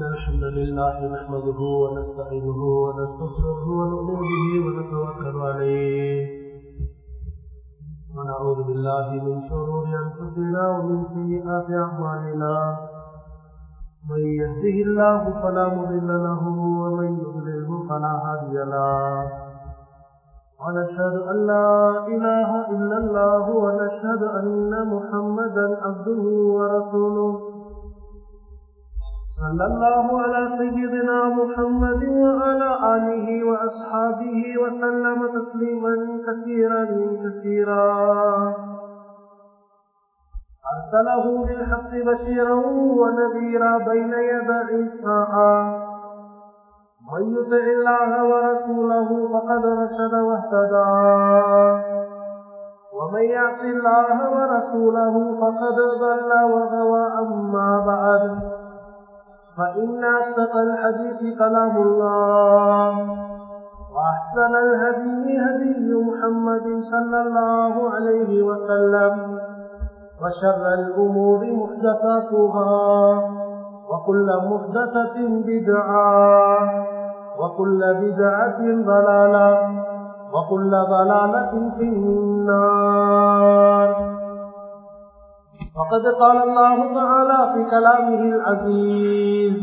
إن الحمد لله نحمده ونستعينه ونستغفره ونؤمن به ونتوكل عليه. ونعوذ بالله من شرور أنفسنا ومن سيئات أعمالنا. من يهده الله فلا مضل له ومن يضلله فلا هادي له. ونشهد أن لا إله إلا الله ونشهد أن محمدا عبده ورسوله. صلى الله على سيدنا محمد وعلى آله وأصحابه وسلم تسليما كثيرا كثيرا. أرسله بالحق بشيرا ونذيرا بين يدي الساعة من يطع الله ورسوله فقد رشد واهتدى. ومن يعص الله ورسوله فقد ضل وغوى أما بعد. فإن أصدق الحديث كلام الله وأحسن الهدي هدي محمد صلى الله عليه وسلم وشر الأمور محدثاتها وكل محدثة بدعة وكل بدعة ضلالة وكل ضلالة في النار. وقد قال الله تعالى في كلامه العزيز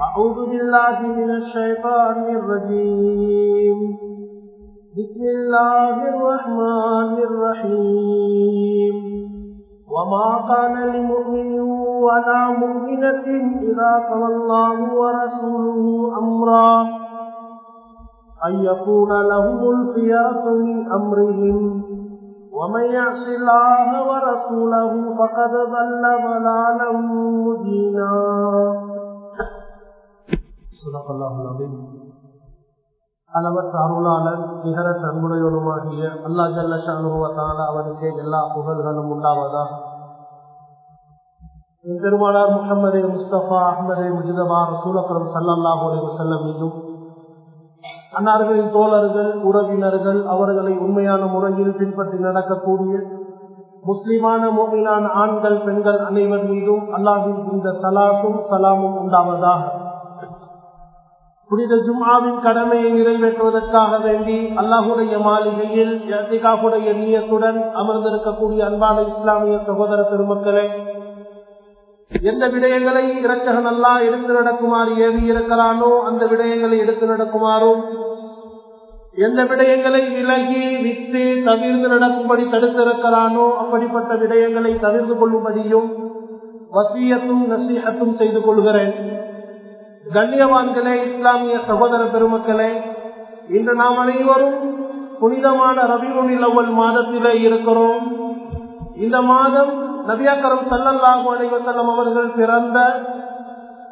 أعوذ بالله من الشيطان الرجيم. بسم الله الرحمن الرحيم. وما كان لمؤمن ولا مؤمنة إذا قضى الله ورسوله أمرا أن يكون لهم الخيرة من أمرهم. ومن يعص الله ورسوله فقد ضل ضلالا مبينا صدق الله العظيم அளவற்ற அருளாளன் நிகர தன்முறையோருமாகிய அல்லா ஜல்ல ஷானுவத்தான அவனுக்கு எல்லா புகழ்களும் உண்டாவதா பெருமானார் முகமது முஸ்தபா அஹமது முஜிதபா ரசூலபுரம் சல்லாஹூ அலி வசல்லம் மீதும் அன்னார்களின் தோழர்கள் உறவினர்கள் அவர்களை உண்மையான முறையில் பின்பற்றி நடக்கக்கூடிய முஸ்லிமான மோமினான ஆண்கள் பெண்கள் அனைவர் மீதும் அல்லாவின் இந்த சலாசும் சலாமும் உண்டாவதாக. புனித ஜும்மாவின் கடமையை நிறைவேற்றுவதற்காக வேண்டி அல்லாஹுடைய மாளிகையில் யாத்திகாவுடைய நீயத்துடன் அமர்ந்திருக்கக்கூடிய அன்பான இஸ்லாமிய சகோதர பெருமக்களே எந்த விடயங்களை இறக்க அல்லா எடுத்து நடக்குமாறு ஏவி இருக்கிறானோ அந்த விடயங்களை எடுத்து நடக்குமாறும். எந்த விடயங்களை விலகி விட்டு தவிர்த்து நடக்கும்படி தடுத்திருக்கிறானோ அப்படிப்பட்ட விடயங்களை தவிர்த்து கொள்ளும்படியும் வசியத்தும் நசீகத்தும் செய்து கொள்கிறேன். கண்ணியவான்களே இஸ்லாமிய சகோதர பெருமக்களே இன்று நாம் அனைவரும் புனிதமான ரபிமுனில் அவ்வள் மாதத்திலே இருக்கிறோம். இந்த மாதம் நபியாக்கரம் சல்லல்லாஹு அலைவசல்லம் அவர்கள் பிறந்த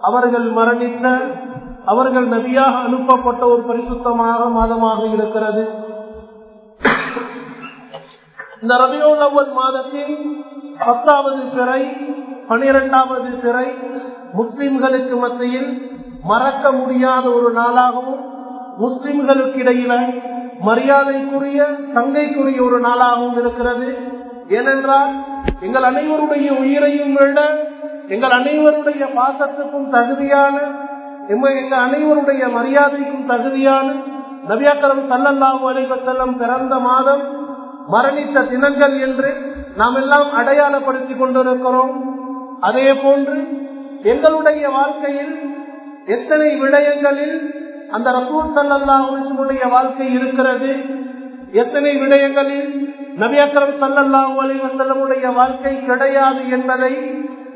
அவர்கள் மரணித்த அவர்கள் நபியாக அனுப்பப்பட்ட ஒரு பரிசுத்தமாக மாதமாக இருக்கிறது. இந்த ரபியோல் அவ்வல் மாதத்தில் பத்தாவது சிறை பனிரெண்டாவது சிறை முஸ்லிம்களுக்கு மத்தியில் மறக்க முடியாத ஒரு நாளாகவும் முஸ்லிம்களுக்கு இடையில மரியாதைக்குரிய தங்கைக்குரிய ஒரு நாளாகவும் இருக்கிறது. ஏனென்றால் எங்கள் அனைவருடைய உயிரையும் விட எங்கள் அனைவருடைய பாசத்துக்கும் தகுதியான எங்கள் அனைவருடைய மரியாதைக்கும் தகுதியான நவியாக்கரம் சல்லல்லாஹு அலைவசல்லம் பிறந்த மாதம் மரணித்த தினங்கள் என்று நாம் எல்லாம் அடையாளப்படுத்திக் கொண்டிருக்கிறோம். அதே போன்று எங்களுடைய வாழ்க்கையில் எத்தனை விடயங்களில் அந்த ரசூல் சல்லாஹுடைய வாழ்க்கை இருக்கிறது எத்தனை விடயங்களில் நபியக்கரம் சல்லல்லாஹு அலைவசல்லமுடைய வாழ்க்கை கிடையாது என்பதை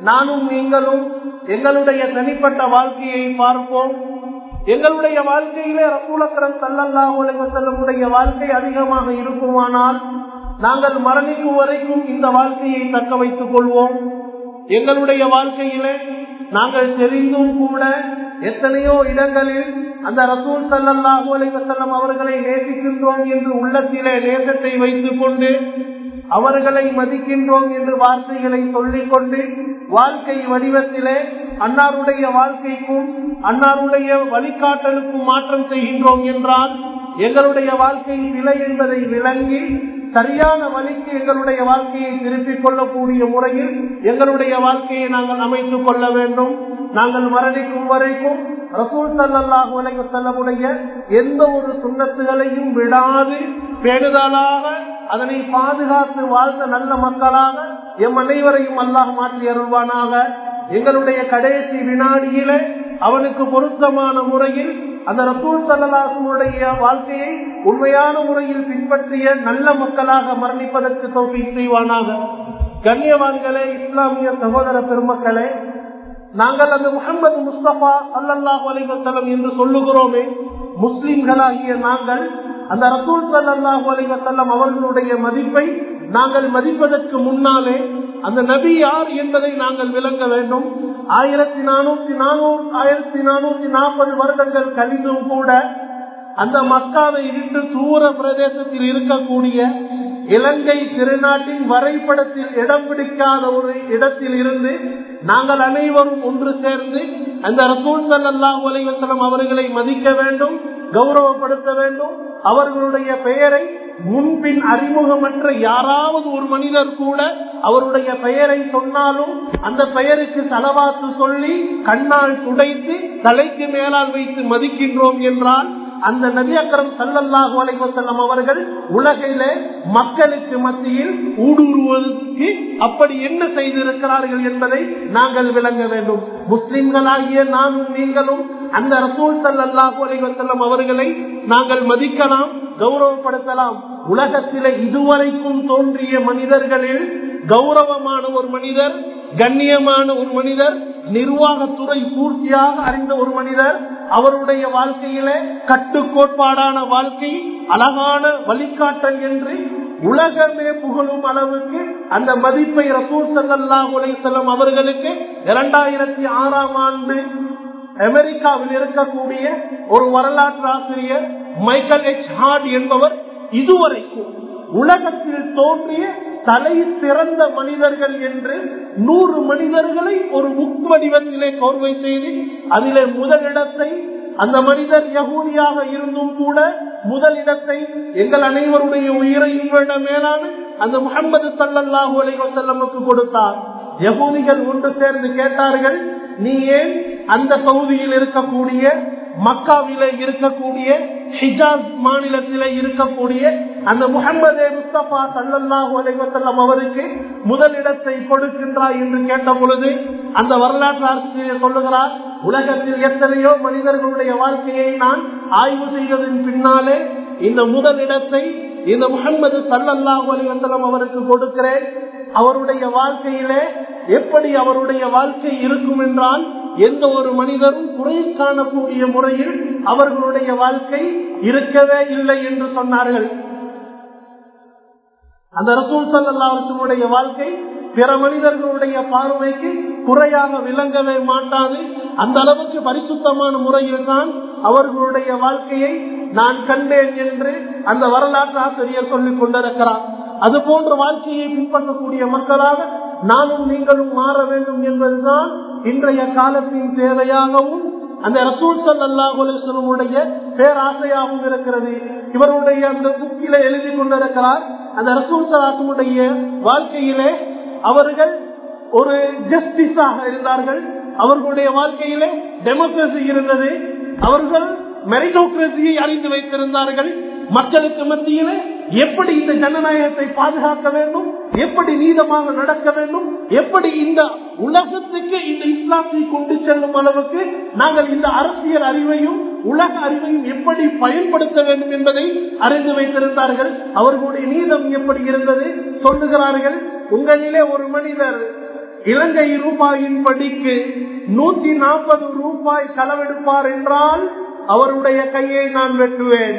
நானும் நீங்களும் எங்களுடைய தனிப்பட்ட வாழ்க்கையை பார்ப்போம். எங்களுடைய வாழ்க்கையிலே ரசூலக்கரம் சல்லல்லாஹு அலைவசல்லமுடைய வாழ்க்கை அதிகமாக இருக்குமானால் நாங்கள் மரணிக்கும் வரைக்கும் இந்த வாழ்க்கையை தக்க வைத்துக் கொள்வோம். எங்களுடைய வாழ்க்கையிலே நாங்கள் தெரிந்தும் கூட எத்தனையோ இடங்களில் அந்த ரசூல் சல்லாஹூ அலைவசல்லம் அவர்களை நேசிக்கின்றோம் என்று உள்ளத்திலே நேசத்தை வைத்துக் கொண்டு அவர்களை மதிக்கின்றோம் என்று வார்த்தைகளை சொல்லிக் கொண்டு வாழ்க்கை வடிவத்திலே அன்னாருடைய வாழ்க்கைக்கும் அன்னாருடைய வழிகாட்டலுக்கும் மாற்றம் செய்கின்றோம் என்றால் எங்களுடைய வாழ்க்கையின் நிலை என்பதை விளங்கி சரியான வழிக்கு எங்களுடைய வாழ்க்கையை திருப்பிக் கொள்ளக்கூடிய முறையில் எங்களுடைய வாழ்க்கையை நாங்கள் அமைத்துக் கொள்ள வேண்டும். நாங்கள் மரணிக்கும் வரைக்கும் ரசூல் சல்லாஹூ அலைஹி செல்லமுடைய எந்த ஒரு சுண்ணத்துகளையும் விடாது. பேணுதலாக அதனை பாதுகாத்து வாழ்ந்த நல்ல மக்களாக எம் அனைவரையும் அல்லாஹ் மாற்றி அருள்வானாக. எங்களுடைய கடைசி வினாடியில அவனுக்கு பொருத்தமான முறையில் அந்த ரசூல் சல்லாசனுடைய வாழ்க்கையை உண்மையான முறையில் பின்பற்றிய நல்ல மக்களாக மரணிப்பதற்கு தோப்பி செய்வானாக. கண்ணியவான்களே இஸ்லாமிய சகோதர பெருமக்களே நாங்கள் அந்த முகமது முஸ்தபா அல்லாஹ் அலிவசலம் என்று சொல்லுகிறோமே முஸ்லிம்களாகிய நாங்கள் அந்த ரசூல் சல்லாஹூ அலிவசல்லம் அவர்களுடைய மதிப்பை நாங்கள் மதிப்பதற்கு முன்னாலே அந்த நபி யார் என்பதை நாங்கள் விளங்க வேண்டும். ஆயிரத்தி நானூத்தி நானூறு ஆயிரத்தி நானூத்தி நாற்பது வருடங்கள் கழிந்தும் கூட அந்த மக்காவை விட்டு தூர பிரதேசத்தில் இருக்கக்கூடிய இலங்கை திருநாட்டின் வரைபடத்தில் இடம் பிடிக்காத ஒரு இடத்தில் இருந்து நாங்கள் அனைவரும் ஒன்று சேர்ந்து அந்த ரசூல் சல்லாஹூ அலைவசலம் அவர்களை மதிக்க வேண்டும் கௌரவப்படுத்த வேண்டும். அவர்களுடைய பெயரை முன்பின் அறிமுகமற்ற யாராவது ஒரு மனிதர் கூட அவருடைய பெயரை சொன்னாலும் அந்த பெயருக்கு தளவாத்து சொல்லி கண்ணால் துடைத்து தலைக்கு மேலால் வைத்து மதிக்கின்றோம் என்றால் அந்த நபி அக்கரம் சல்லல்லாஹு அலைவசல்லம் அவர்கள் உலகிலே மக்களுக்கு மத்தியில் ஊடுருவதற்கு அப்படி என்ன செய்திருக்கிறார்கள் என்பதை நாங்கள் விளங்க வேண்டும். முஸ்லிம்களாகிய நானும் நீங்களும் அந்த ரசூல் சல்லாஹு அலைவசல்லம் அவர்களை நாங்கள் மதிக்கலாம் கௌரவப்படுத்தலாம். உலகத்தில இதுவரைக்கும் தோன்றிய மனிதர்களில் கௌரவமான ஒரு மனிதர் கண்ணியமான ஒரு மனிதர் நிர்வாகத்துறை பூர்த்தியாக அறிந்த ஒரு மனிதர் அவருடைய வாழ்க்கையிலே கட்டுக்கோட்பாடான வாழ்க்கை அழகான வழிகாட்டல் என்று உலகமே புகழும் அளவுக்கு அந்த மதிப்பை ரசூல் சல்லாஹ் செல்லும் அவர்களுக்கு இரண்டாயிரத்தி ஆறாம் ஆண்டு அமெரிக்காவில் இருக்கக்கூடிய ஒரு வரலாற்று ஆசிரியர் மைக்கேல் எச். ஹார்ட் என்பவர் இதுவரைக்கும் உலகத்தில் தோன்றிய தலை சிறந்த மனிதர்கள் என்று நூறு மனிதர்களை ஒரு முக் வடிவத்திலே கோர்வை செய்து அதிலே முதலிடத்தை அந்த மனிதர் யகூதியாக இருந்தும் கூட முதலிடத்தை எங்கள் அனைவருடைய உயிரை விட மேலான அந்த முகமது சல்லாஹூ அலைவசல்லமுக்கு கொடுத்தார். யகூதிகள் ஒன்று சேர்ந்து கேட்டார்கள் நீ ஏன் அந்த பகுதியில் இருக்கக்கூடிய மக்காவில இருக்கக்கூடிய ஹிஜாஸ் மாநிலத்தில இருக்கக்கூடிய அந்த முகமது முஸ்தபா சல்லாஹூ அலைவசல்லம் அவருக்கு முதலிடத்தை கொடுக்கின்றார் என்று கேட்ட பொழுது அந்த வரலாற்று ஆசிரியர் சொல்லுகிறார் உலகத்தில் எத்தனையோ மனிதர்களுடைய வாழ்க்கையை நான் ஆய்வு செய்ததன் பின்னாலே இந்த முதலிடத்தை இந்த முகமது சல்லல்லாஹு அலைவசல்லம் அவருக்கு கொடுக்கிறேன். அவருடைய வாழ்க்கையிலே எப்படி அவருடைய வாழ்க்கை இருக்கும் என்றால் எந்த ஒரு மனிதரும் குறை காணக்கூடிய முறையில் அவர்களுடைய வாழ்க்கை இருக்கவே இல்லை என்று சொன்னார்கள். அந்த ரசூல் சல்லாவுடைய வாழ்க்கை பிற மனிதர்களுடைய பார்வைக்கு குறையாக விளங்கவே மாட்டாது. அந்த அளவுக்கு பரிசுத்தமான முறையில் தான் அவர்களுடைய வாழ்க்கையை நான் கண்டேன் என்று அந்த வரலாற்று ஆசிரியர் சொல்லிக் கொண்டிருக்கிறார். அது போன்ற வாழ்க்கையை பின்பற்றக்கூடிய மக்களாக நானும் நீங்களும் மாற வேண்டும் என்பதுதான் இன்றைய காலத்தின் தேவையாகவும் அந்த ரசூல் சல்லாஹுடைய பேராசையாகவும் இருக்கிறது. இவருடைய அந்த புக்கில எழுதி கொண்டிருக்கிறார். அந்த ரசூல் சலாசனுடைய வாழ்க்கையிலே அவர்கள் ஒரு ஜஸ்டிஸாக இருந்தார்கள். அவர்களுடைய வாழ்க்கையிலே டெமோக்ரசி இருந்தது. அவர்கள் மெரிடோக்ரஸியை அறிந்து வைத்திருந்தார்கள். மக்களுக்கு மத்தியில எப்படி இந்த ஜனநாயகத்தை பாதுகாக்க வேண்டும்? எப்படி நீதமாக நடக்க வேண்டும்? எப்படி இந்த உலகத்துக்கு இந்த இஸ்லாத்தை கொண்டு செல்லும் அளவுக்கு நாங்கள் இந்த அரசியல் அறிவையும் உலக அறிவையும் எப்படி பயன்படுத்த வேண்டும் என்பதை அறிந்து வைத்திருந்தார்கள். அவர்களுடைய நீதம் எப்படி இருந்தது? சொல்லுகிறார்கள் உங்களிலே ஒரு மனிதர் இலங்கை ரூபாயின் படிக்கு நூத்தி நாற்பது ரூபாய் செலவெடுப்பார் என்றால் அவருடைய கையை நான் வெட்டுவேன்.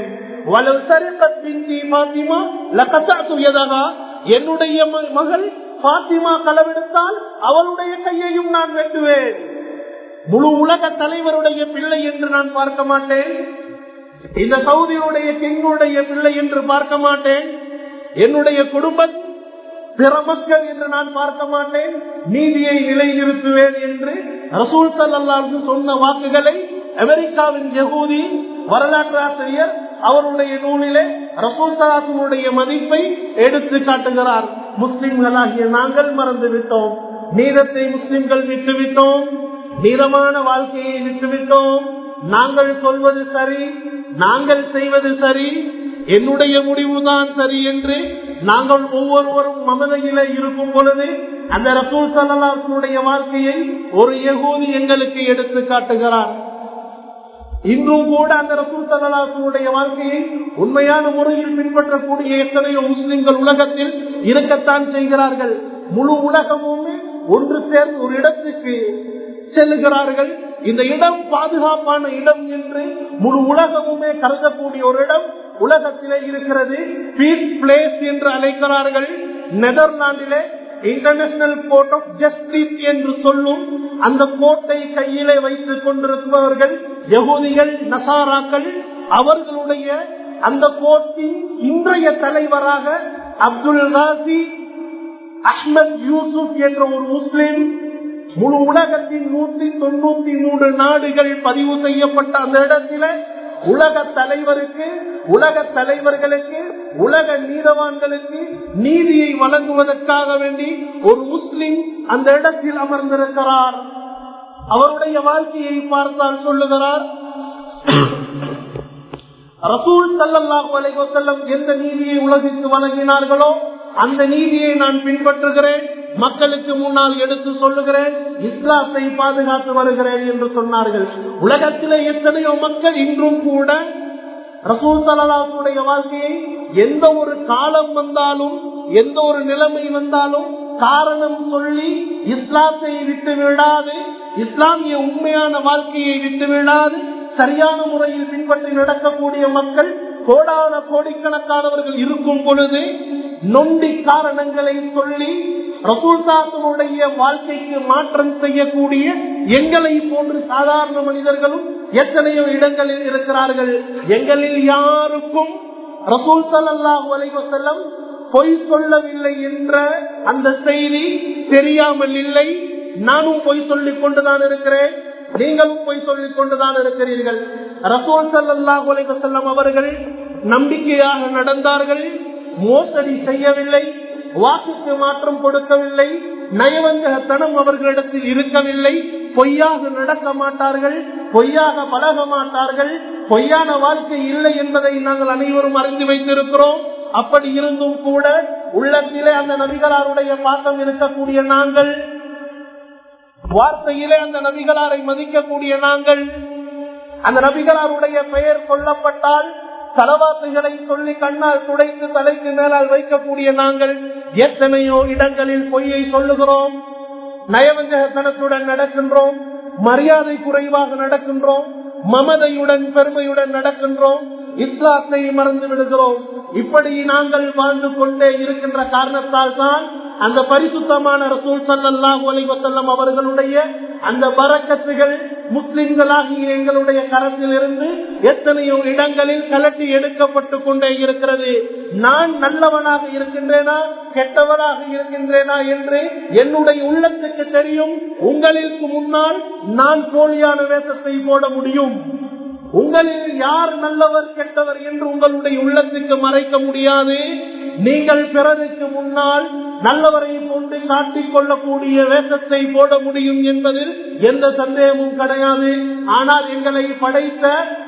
என்னுடைய மகள் பாத்திமா களவெடுத்தால் அவளுடைய கையையும் நான் வெட்டுவேன். முழு உலக தலைவருடைய பிள்ளை என்று நான் பார்க்க மாட்டேன். இந்த சவுதியுடைய கிங்குடைய பிள்ளை என்று பார்க்க மாட்டேன். என்னுடைய குடும்ப பிற மக்கள் என்று நான் பார்க்க மாட்டேன். நீதியை நிலைநிறுத்துவேன் என்று ரசூல் சல்லாஹு சொன்ன வாக்குகளை அமெரிக்காவின் யகூதி வரலாற்று ஆசிரியர் அவருடைய நூலிலே ரசூசாசனுடைய மதிப்பை எடுத்து காட்டுகிறார். முஸ்லிம்களாகிய நாங்கள் மறந்து விட்டோம். நீதத்தை முஸ்லிம்கள் விட்டுவிட்டோம். நீதமான வாழ்க்கையை விட்டுவிட்டோம். நாங்கள் சொல்வது சரி நாங்கள் செய்வது சரி என்னுடைய முடிவுதான் சரி என்று நாங்கள் ஒவ்வொருவரும் மமதையில இருக்கும் பொழுது அந்த ரசூல் சல்லாஹனுடைய வாழ்க்கையை ஒரு யகூதி எங்களுக்கு எடுத்து காட்டுகிறார். இன்றும் கூட அந்த ரசூல் வாழ்க்கையை உண்மையான முறையில் பின்பற்றக்கூடிய எத்தனையோ முஸ்லிம்கள் உலகத்தில் இருக்கத்தான் செய்கிறார்கள். முழு உலகமுமே ஒன்று சேர்ந்து ஒரு இடத்துக்கு செல்லுகிறார்கள். இந்த இடம் பாதுகாப்பான இடம் என்று முழு உலகமுமே கருதக்கூடிய ஒரு இடம் உலகத்திலே இருக்கிறது. பீஸ் பிளேஸ் என்று அழைக்கிறார்கள். நெதர்லாண்டிலே இன்டர்நேஷனல் கோர்ட் ஆஃப் ஜஸ்டிஸ் என்று சொல்லும் அந்த கோட்டை கையிலே வைத்துக் கொண்டிருப்பவர்கள் யகுதிகள் நசாராக்கள் அவர்களுடைய அந்த கோர்ட்டின் இன்றைய தலைவராக அப்துல் ராசி அஹ்மத் யூசுப் என்ற ஒரு முஸ்லிம் முழு உலகத்தின் நூத்தி தொண்ணூத்தி மூன்று நாடுகள் பதிவு செய்யப்பட்ட அந்த இடத்தில உலக தலைவருக்கு உலக தலைவர்களுக்கு உலக நீதவான்களுக்கு நீதியை வழங்குவதற்காக வேண்டி ஒரு முஸ்லிம் அந்த இடத்தில் அமர்ந்திருக்கிறார். அவருடைய வாழ்க்கையை பார்த்தால் சொல்லுகிறார் ரசூல் சல்லாஹூ அலைவசல்லம் எந்த நீதியை உலகிற்கு வழங்கினார்களோ அந்த நீதியை நான் பின்பற்றுகிறேன். மக்களுக்கு முன்னால் எடுத்து சொல்லுகிறேன். இஸ்லாத்தை பாதுகாத்து வருகிறேன் என்று சொன்னார்கள். உலகத்திலே எத்தனையோ மக்கள் இன்றும் கூட ரசூல் வாழ்க்கையை எந்த ஒரு காலம் வந்தாலும் எந்த ஒரு நிலைமை வந்தாலும் காரணம் சொல்லி இஸ்லாத்தை விட்டு விடாது இஸ்லாமிய உண்மையான வாழ்க்கையை விட்டு விடாது சரியான முறையில் பின்பற்றி நடக்கக்கூடிய மக்கள் கோடான கோடிக்கணக்கானவர்கள் இருக்கும் பொழுது நொண்டி காரணங்களை சொல்லி ரசூல்தாசனுடைய வாழ்க்கைக்கு மாற்றம் செய்யக்கூடிய எங்களை போன்று சாதாரண மனிதர்களும் எத்தனையோ இடங்களில் இருக்கிறார்கள். எங்களில் யாருக்கும் ரசூல் சல்லாஹூ அலைவசல்லம் பொய் சொல்லவில்லை என்ற அந்த செய்தி தெரியாமல் இல்லை. நானும் பொய் சொல்லிக் கொண்டுதான் இருக்கிறேன். நீங்களும் பொய் சொல்லிக் கொண்டுதான் இருக்கிறீர்கள். ரசோல் சல்லாஹ் அலைவசல்லம் அவர்கள் நம்பிக்கையாக நடந்தார்கள். மோசடி செய்யவில்லை. வாக்குக்கு மாற்றம் கொடுக்கவில்லை. நயவஞ்சகத்தனம் அவர்களிடத்தில் இருக்கவில்லை. பொய்யாக நடக்க மாட்டார்கள். பொய்யாக பழக மாட்டார்கள். பொய்யான வாழ்க்கை இல்லை என்பதை நாங்கள் அனைவரும் அறிந்து வைத்திருக்கிறோம். அப்படி இருந்தும் கூட உள்ளத்திலே அந்த நபிகளாருடைய பாக்கம் இருக்கக்கூடிய நாங்கள் வார்த்தையிலே அந்த நபிகளாரை மதிக்கக்கூடிய நாங்கள் அந்த நபிகளாருடைய பெயர் கொல்லப்பட்டால் தலவாத்துகளை சொல்லி கண்ணால் துடைத்து தலைக்கு மேலால் வைக்கக்கூடிய நாங்கள் எத்தனையோ இடங்களில் பொய்யை சொல்லுகிறோம் நயவஞ்சகத்தனத்துடன் நடக்கின்றோம் மரியாதை குறைவாக நடக்கின்றோம் மமதையுடன் பெருமையுடன் நடக்கின்றோம் இஸ்லாத்தை மறந்து விடுகிறோம். இப்படி நாங்கள் வாழ்ந்து கொண்டே இருக்கின்ற காரணத்தால் தான் அந்த பரிசுத்தமான ரசூல் சல்லாஹூ அலிவசல்லம் அவர்களுடைய அந்த பறக்கத்துகள் முஸ்லிம்களாகிய எங்களுடைய கரத்தில் இருந்து எத்தனையோ இடங்களில் கலட்டி எடுக்கப்பட்டு கொண்டே இருக்கிறது. நான் நல்லவனாக இருக்கின்றேனா கெட்டவனாக இருக்கின்றேனா என்று என்னுடைய உள்ளத்துக்கு தெரியும். உங்களுக்கு முன்னால் நான் போலியான வேஷத்தை போட முடியும். உங்களில் யார் நல்லவர் கெட்டவர் என்று உங்களுடைய உள்ளத்துக்கு மறைக்க முடியாது. நீங்கள் பிறருக்கு முன்னால் நல்லவரை கொண்டு காட்டிக்கொள்ளக்கூடிய வேஷத்தை போட முடியும் என்பதில் எந்த சந்தேகமும் கிடையாது. ஆனால் எங்களை படைத்த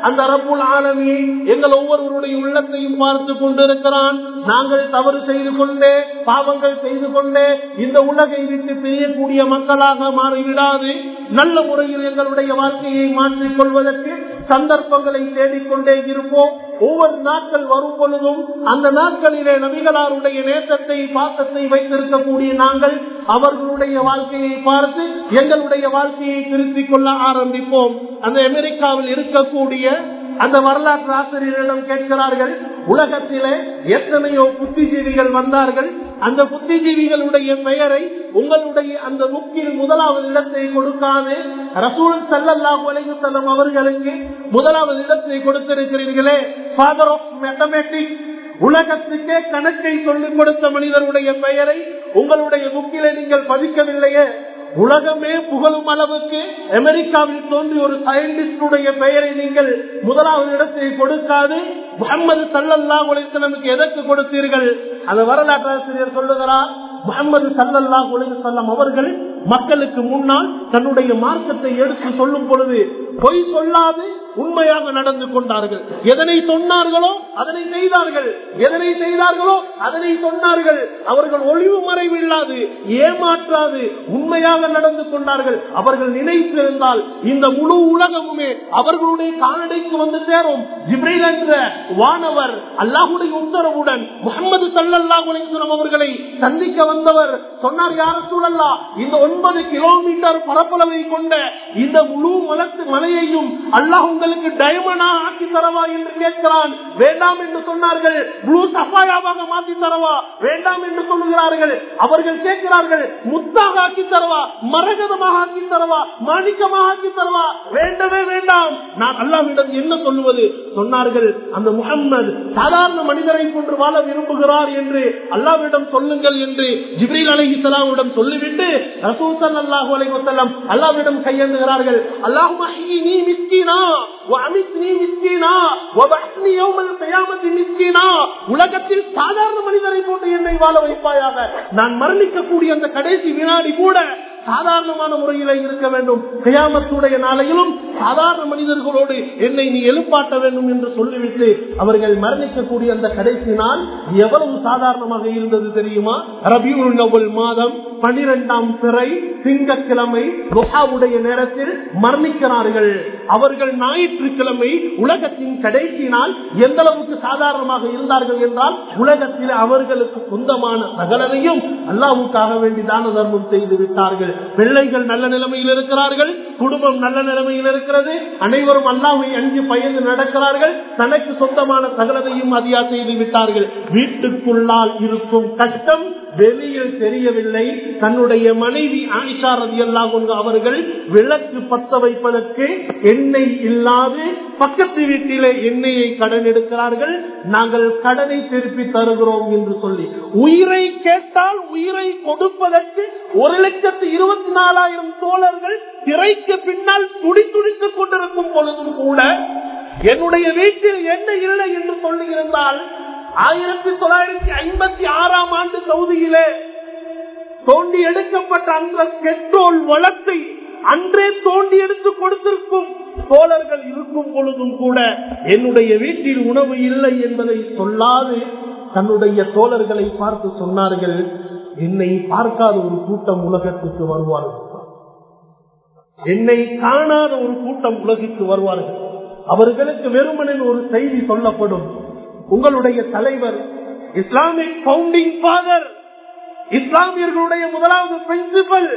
அந்த ரப்புல் ஆலமி எங்கள் ஒவ்வொருவருடைய உள்ளத்தையும் பார்த்து கொண்டிருக்கிறான். நாங்கள் தவறு செய்து கொண்டே பாவங்கள் செய்து கொண்டே இந்த உலகை விட்டு பிரியக்கூடிய மக்களாக மாறிவிடாது. நல்ல முறையில் எங்களுடைய வாழ்க்கையை மாற்றிக் கொள்வதற்கு சந்தர்ப்பங்களை தேடிக்கொண்டே இருப்போம். ஒவ்வொரு நாட்கள் வரும் பொழுதும் அந்த நாட்களிலே நபிகளாருடைய நேசத்தை பாசத்தை வைத்திருக்கக்கூடிய நாங்கள் அவர்களுடைய வாழ்க்கையை பார்த்து எங்களுடைய வாழ்க்கையை திருத்திக் கொள்ள ஆரம்பிப்போம். அந்த அமெரிக்காவில் இருக்கக்கூடிய அந்த வரலாற்று ஆசிரியரிடம் கேட்கிறார்கள் உலகத்திலே எத்தனையோ புத்திஜீவிகள் வந்தார்கள் அந்த புத்திஜீவிகளுடைய பெயரை உங்களுடைய அந்த முக்கில் முதலாவது இடத்தை கொடுக்காது ரசூல் சல்லல்லாஹு உலக செல்லும் அவர்களுக்கு முதலாவது இடத்தை கொடுத்திருக்கிறீர்களே. ஃபாதர் ஆஃப் மேத்தமேட்டிக்ஸ் உலகத்துக்கே கணக்கை சொல்லிக் கொடுத்த மனிதருடைய பெயரை உங்களுடைய முக்கிலே நீங்கள் பதிக்கவில்லையே. உலகமே புகழும் அளவுக்கு அமெரிக்காவில் தோன்றி ஒரு சயின்டிஸ்டுடைய பெயரை நீங்கள் முதலாவது இடத்தை கொடுக்காது. முகமது சல்லல்லா உலகத்தினமுக்கு எதற்கு கொடுத்தீர்கள்? அந்த வரலாற்று ஆசிரியர் சொல்லுகிறார் முகமது சல்லல்லா உலகம் அவர்கள் மக்களுக்கு முன்னால் தன்னுடைய மார்க்கத்தை எடுத்து சொல்லும் பொழுது பொய் சொல்லாது உண்மையாக நடந்து கொண்டார்கள். எதனை சொன்னார்களோ அதனை செய்தார்கள். எதனை செய்தார்களோ அதனை சொன்னார்கள். அவர்கள் ஒளிவு மறைவில்லாது ஏமாற்றாது உண்மையாக நடந்து கொண்டார்கள். அவர்கள் நினைத்திருந்தால் இந்த முழு உலகமுமே அவர்களுடைய காலடைக்கு வந்து சேரும். ஜிப்ரேல் என்ற வானவர் அல்லாஹுடைய உத்தரவுடன் முகமது சல்லல்லா உலகம் அவர்களை சந்திக்க வந்தவர் சொன்னார் யார சூழல்லா இந்த ஒன்பது கிலோமீட்டர் பரப்பளவை கொண்ட இந்த முழு மலத்து மலையையும் அல்லாஹ் உங்களுக்கு டைமண்டா ஆக்கி தரவா என்று கேட்கிறான். வேண்டாம் என்று சொன்னார்கள். ப்ளூ சஃபாயாவாக மாற்றி தரவா? வேண்டாம் என்று சொல்லுகிறார்கள். அவர்கள் கேட்கிறார்கள். முத்தாக ஆக்கி தரவா? மரகதமாக ஆக்கி தரவா? மாணிக்கமாக ஆக்கி தரவா? வேண்டவே வேண்டாம். நான் அல்லாவிடம் என்ன சொல்லுவது? சொன்னார்கள் அந்த முகம்மது சாதாரண மனிதரை கொண்டு வாழ விரும்புகிறார் என்று அல்லாவிடம் சொல்லுங்கள் என்று ஜிப்ரீல் அலை இஸ்லாமிடம் சொல்லிவிட்டு ரசூல் சல்லாஹூ அலி வசல்லம் அல்லாவிடம் கையெழுகிறார்கள் நீ மிஸ்கீனா. உலகத்தில் சாதாரண மனிதரை போட்டு என்னை வாழ வைப்பாயாக. நான் மரணிக்கக்கூடிய அந்த கடைசி வினாடி கூட சாதாரணமான முறையில இருக்க வேண்டும். கையாமத்துடைய நாளையிலும் சாதாரண மனிதர்களோடு என்னை நீ எழுப்பாட்ட வேண்டும் என்று சொல்லிவிட்டு அவர்கள் மரணிக்கக்கூடிய அந்த கடைசி நாள் எவ்வளவு சாதாரணமாக இருந்தது தெரியுமா? ரபியுல் நவல் மாதம் பனிரெண்டாம் பிறை திங்கக்கிழமை குஹாவுடைய நேரத்தில் மரணிக்கிறார்கள். அவர்கள் ஞாயிற்றுக்கிழமை உலகத்தின் கடைசி நாள் எந்த அளவுக்கு சாதாரணமாக இருந்தார்கள் என்றால் உலகத்தில் அவர்களுக்கு சொந்தமான சகலவையும் அல்லாவுக்காக வேண்டி தான தர்மம் செய்து விட்டார்கள். பிள்ளைகள் நல்ல நிலைமையில் இருக்கிறார்கள் குடும்பம் நல்ல நிலைமையில் இருக்கிறது அனைவரும் அல்லாமை அஞ்சு பயந்து நடக்கிறார்கள் தனக்கு சொந்தமான தகவலையும் அதிகா செய்து விட்டார்கள். வீட்டுக்குள்ளால் இருக்கும் கஷ்டம் வெளியில் தெரியவில்லை. தன்னுடைய மனைவி ஆயிஷா ரதி அவர்கள் விளக்கு பத்த வைப்பதற்கு எண்ணெய் இல்லாது பக்கத்து வீட்டிலே எண்ணெயை கடன் எடுக்கிறார்கள். நாங்கள் கடனை திருப்பி தருகிறோம் என்று சொல்லி. உயிரை கேட்டால் உயிரை கொடுப்பதற்கு ஒரு லட்சத்து இருபத்தி நாலாயிரம் தோழர்கள் திரைக்கு பின்னால் துடி துடித்துக் கொண்டிருக்கும் பொழுதும் கூட என்னுடைய வீட்டில் என்ன இல்லை என்று சொல்லியிருந்தால் ஆயிரத்தி தொள்ளாயிரத்தி ஐம்பத்தி ஆறாம் ஆண்டு சவுதியிலே தோண்டி எடுக்கப்பட்ட அந்த பெட்ரோல் வளத்தை அன்றே தோண்டி எடுத்து கொடுத்திருக்கும் தோழர்கள் இருக்கும் பொழுதும் கூட என்னுடைய வீட்டில் உணவு இல்லை என்பதை சொல்லாது தன்னுடைய தோழர்களை பார்த்து சொன்னார்கள். என்னை பார்க்காத ஒரு கூட்டம் உலகத்துக்கு வருவார்கள். என்னை காணாத ஒரு கூட்டம் உலகிற்கு வருவார்கள். அவர்களுக்கு வெறுமனின் ஒரு செய்தி சொல்லப்படும். உங்களுடைய தலைவர் இஸ்லாமிக் பவுண்டிங் ஃபாதர் இஸ்லாமியர்களுடைய முதலாவது பிரின்சிபல்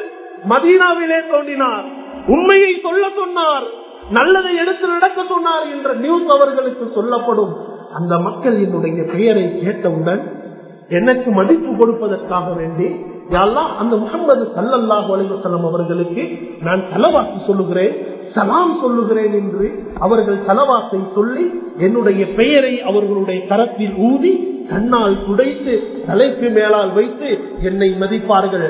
மதீனாவிலே தோன்றினார். உண்மையை சொல்ல சொன்னார். நல்லதை எடுத்து நடக்க சொன்னார் என்ற நியூஸ் அவர்களுக்கு சொல்லப்படும். அந்த மக்கள் என்னுடைய பெயரை கேட்டவுடன் எனக்கு மதிப்பு கொடுப்பதற்காக வேண்டி யாரெல்லாம் அந்த முகமது சல்லல்லாஹு அலிவசலம் அவர்களுக்கு நான் செலவாக்கி சொல்லுகிறேன் சலாம் சொல்லுகிறேன் என்று அவர்கள் செலவாக்கை சொல்லி என்னுடைய பெயரை அவர்களுடைய கரத்தில் ஊதி கண்ணால் துடைத்து தலைக்கு மேலால் வைத்து என்னை மதிப்பார்கள்.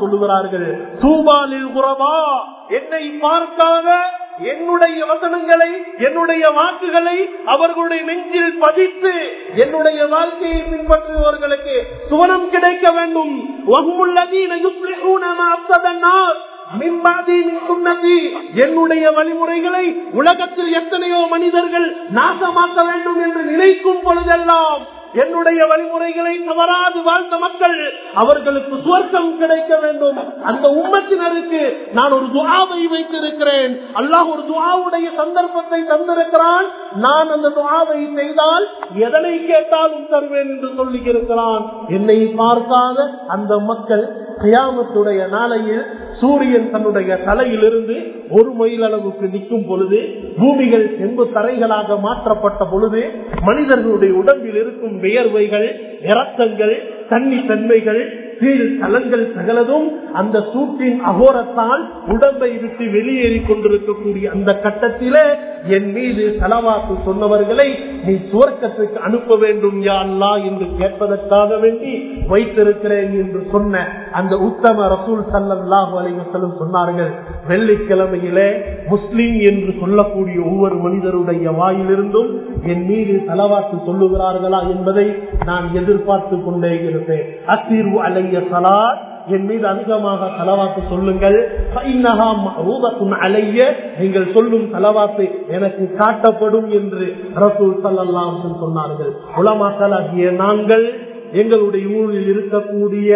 சொல்லுகிறார்கள் தூபாலில் உறவா என்னை பார்க்காத என்னுடைய வசனங்களை என்னுடைய வாக்குகளை அவர்களுடைய நெஞ்சில் பதித்து என்னுடைய வாழ்க்கையை பின்பற்றுபவர்களுக்கு சுவனம் கிடைக்க வேண்டும். என்னுடைய வழிமுறைகளை உலகத்தில் எத்தனையோ மனிதர்கள் நாசமாக்க வேண்டும் என்று நினைக்கும் பொழுதெல்லாம் என்னுடைய வழிமுறைகளை தவறாது வாழ்ந்த மக்கள் அவர்களுக்கு சுவர்க்கம் கிடைக்க வேண்டும். அந்த உம்மத்தினருக்கு நான் ஒரு துவாவை வைத்திருக்கிறேன். அல்லாஹ் ஒரு துவாவுடைய சந்தர்ப்பத்தை தந்திருக்கிறான். நான் அந்த துவாவை செய்தால் எதனை கேட்டாலும் தருவேன் என்று சொல்லி இருக்கிறான் என்னை பார்க்காத அந்த மக்கள் கியாமத்துடைய நாளையில் சூரியன் தன்னுடைய தலையிலிருந்து ஒரு மைல் அளவுக்கு நிற்கும் பொழுது பூமிகள் செம்பு தரைகளாக மாற்றப்பட்ட பொழுது மனிதர்களுடைய உடம்பில் இருக்கும் வியர்வைகள் இரத்தங்கள் தண்ணி தன்மைகள் கீழ் தலங்கள் சகலதும் அந்த சூட்டின் அகோரத்தால் உடம்பை விட்டு வெளியேறி கொண்டிருக்கக்கூடிய அந்த கட்டத்தில என் மீது செலவாக்கு சொன்னவர்களை நீ சுவர்க்கத்துக்கு அனுப்ப வேண்டும் யா என்று கேட்பதற்காக வேண்டி வைத்திருக்கிறேன் என்று சொன்ன அந்த உத்தம ரசூல் சல்லாஹூ அலைவசலம் சொன்னார்கள். வெள்ளிக்கிழமையிலே முஸ்லீம் என்று சொல்லக்கூடிய ஒவ்வொரு மனிதருடைய வாயிலிருந்தும் என் மீது செலவாக்கு சொல்லுகிறார்களா என்பதை நான் எதிர்பார்த்து கொண்டே இருப்பேன். அசீர்வு அலைய சலாத் என் மீது அதிகமாக தலவாத்து சொல்லுங்கள். அலைய நீங்கள் சொல்லும் தலவாத்து எனக்கு காட்டப்படும் என்று ரசூல் சல்லாம் சொன்னார்கள். உலமாக்கலாகிய நாங்கள் எங்களுடைய ஊரில் இருக்கக்கூடிய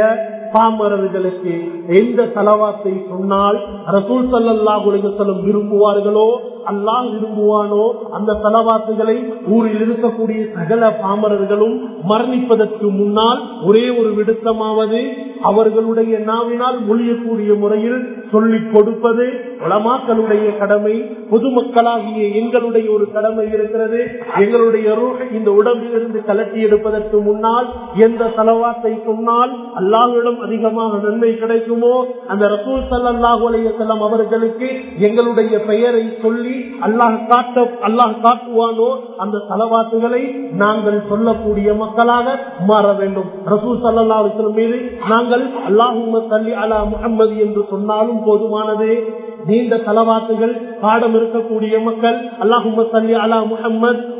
பாமரர்களுக்கு எந்த தலவாத்தை சொன்னால் ரசூல் சல்லாஹ் உலகத்தலம் விரும்புவார்களோ அல்லாஹ் விரும்புவானோ அந்த தலவாத்துகளை ஊரில் இருக்கக்கூடிய சகல பாமரர்களும் மரணிப்பதற்கு முன்னால் ஒரே ஒரு விடுத்தமாவது அவர்களுடைய நாவினால் மொழியக்கூடிய முறையில் சொல்லிக் கொடுப்பது உளமாக்களுடைய கடமை பொதுமக்களாகிய எங்களுடைய ஒரு கடமை இருக்கிறது. எங்களுடைய இந்த உடம்பிலிருந்து கலட்டி எடுப்பதற்கு முன்னால் எந்த தலவாத்தை சொன்னால் அல்லாஹிடம் அதிகமாக நன்மை கிடைக்குமோ அந்த ரசூல் சல்லாஹூ அலையம் அவர்களுக்கு எங்களுடைய பெயரை சொல்லி அல்லாஹ் காட்ட அல்லாஹ் காட்டுவானோ அந்த தலவாத்துகளை நாங்கள் சொல்லக்கூடிய மக்களாக மாற வேண்டும். ரசூல் சல்லா மீது நாங்கள் அல்லாஹு தள்ளி அலா முகமது என்று சொன்னாலும் போதுமானது. நீண்ட தலவாத்துகள் பாடம் இருக்கக்கூடிய மக்கள் அல்லாஹும் அலா முகமது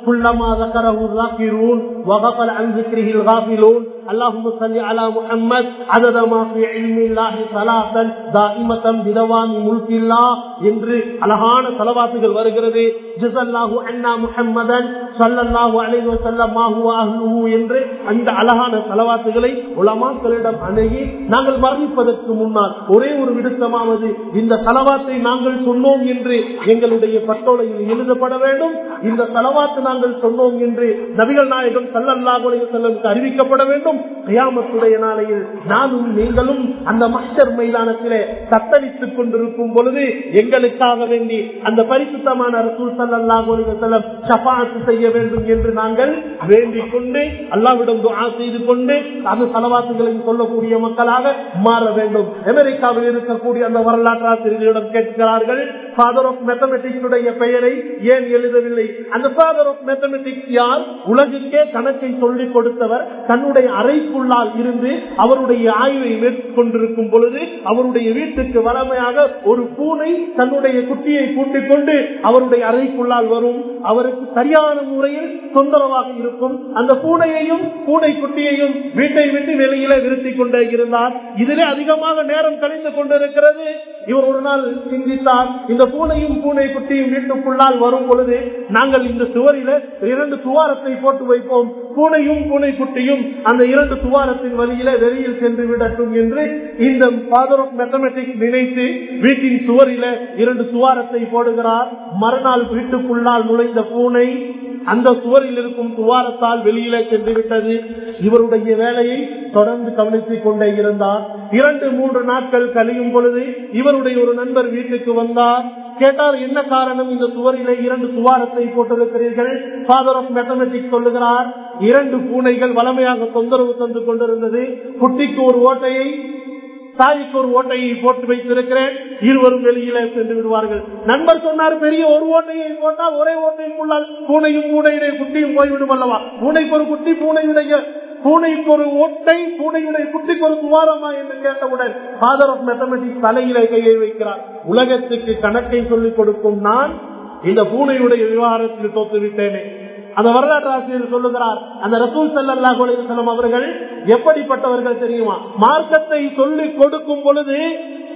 குல்லமா ذكره الذاكرون وغفل عن ذكره الغافلون اللهم صل على محمد عدد ما في علم الله صلاة دائمة بدوام ملك الله என்று அழகான தலவாத்துகள் வருகிறது ஜஸல்லாஹு அண்ணா முஹம்மதன் ஸல்லல்லாஹு அலைஹி வஸல்லம் மா ஹுவ அஹ்லுஹு என்று அந்த அழகான தலவாத்துகளை உலமாக்களிடம் அணுகி நாங்கள் மரணிப்பதற்கு முன்னால் ஒரே ஒரு விடுத்தமாவது இந்த தலவாத்தை நாங்கள் சொன்னோம் என்று எங்களுடைய பட்டோலையில் எழுதப்பட வேண்டும் இந்த தலவாத்து நாங்கள் சொன்னோம் என்று நபிகள் நாயகம் சல்லல்லாஹு அலைஹி வஸல்லம் அறிவிக்கப்பட வேண்டும் கியாமத்துடைய நாளையில் நானும் நீங்களும் அந்த மஸ்டர் மைதானத்திலே தத்தளித்துக் கொண்டிருக்கும் பொழுது எங்களுக்காக வேண்டி அந்த பரிசுத்தமான ரசூல் சல்லல்லாஹு அலைஹி செய்ய வேண்டும் என்று நாங்கள் வேண்டிக் கொண்டு அல்லாவிடம் துஆ செய்து கொண்டு அது சலவாத்துகளை சொல்லக்கூடிய மக்களாக மாற வேண்டும். அமெரிக்காவில் இருக்கக்கூடிய அந்த வரலாற்று ஆசிரியர்களிடம் கேட்கிறார்கள் ஃபாதர் ஆஃப் மேத்தமெட்டிக்ஸுடைய பெயரை ஏன் எழுதவில்லை? அந்த ஃபாதர் ஆஃப் மேத்தமெட்டிக்ஸ் யார்? உலகுக்கே கணக்கை சொல்லிக் கொடுத்தவர் தன்னுடைய அறைக்குள்ளால் இருந்து அவருடைய ஆய்வை மேற்கொண்டிருக்கும் பொழுது அவருடைய வீட்டுக்கு வளமையாக ஒரு பூனை தன்னுடைய குட்டியை கூட்டிக் கொண்டு அவருடைய அறைக்குள்ளால் வரும். அவருக்கு சரியான முறையில் தொந்தரவாக இருக்கும். அந்த பூனையையும் பூனை குட்டியையும் வீட்டை விட்டு வெளியில நிறுத்திக் கொண்டே இருந்தார். இதிலே அதிகமாக நேரம் கழிந்து கொண்டிருக்கிறது. இவர் ஒரு நாள் சிந்தித்தார். இந்த பூனையும் பூனை குட்டியும் வீட்டுக்குள்ளால் வரும் பொழுது நாங்கள் இந்த சுவரில இரண்டு துவாரத்தை போட்டு வைப்போம். பூனையும் பூனை குட்டியும் அந்த இரண்டு துவாரத்தின் வழியில வெளியில் சென்று விடட்டும் என்று இந்த ஃபாதர் ஆஃப் மேத்தமெட்டிக்ஸ் நினைத்து வீட்டின் சுவரில இரண்டு துவாரத்தை போடுகிறார். மறுநாள் வீட்டுக்குள்ளால் நுழைந்த பூனை அந்த சுவரில் இருக்கும் துவாரத்தால் வெளியில சென்று விட்டது. இவருடைய வேலையை தொடர்ந்து கவனித்துக் கொண்டே இருந்தார். இரண்டு மூன்று நாட்கள் கழியும் பொழுது இவருடைய ஒரு நண்பர் வீட்டுக்கு வந்தார். கேட்டார் என்ன காரணம் இந்த சுவரிலே இரண்டு துவாரத்தை போட்டிருக்கிறீர்கள்? ஃபாதர் ஆஃப் மேத்தமெட்டிக்ஸ் சொல்லுகிறார் இரண்டு பூனைகள் வளமையாக தொந்தரவு தந்து கொண்டிருந்தது. குட்டிக்கு ஒரு ஓட்டையை தாய்க்கு ஒரு ஓட்டையை போட்டு வைத்திருக்கிறேன். இருவரும் வெளியில சென்று விடுவார்கள். நண்பர் சொன்னார் பெரிய ஒரு ஓட்டையை போட்டால் ஒரே ஓட்டைக்குள்ளால் பூனையும் பூனையுடைய குட்டியும் போய்விடும் அல்லவா? பூனைக்கு ஒரு குட்டி பூனையுடைய பூனைக்கு ஒரு ஓட்டை பூனையுடைய குட்டிக்கு ஒரு துவாரமா என்று கேட்டவுடன் ஃபாதர் ஆஃப் மேத்தமெட்டிக்ஸ் தலையிலே கையை வைக்கிறார். உலகத்துக்கு கணக்கை சொல்லிக் கொடுக்கும் நான் இந்த பூனையுடைய விவகாரத்தில் தோத்துவிட்டேனே. அந்த வரலாற்று ஆசிரியர் சொல்லுகிறார் அந்த ரசூல் சல்லா குலேசலம் அவர்கள் எப்படிப்பட்டவர்கள் தெரியுமா? மார்க்கத்தை சொல்லிக் கொடுக்கும் பொழுது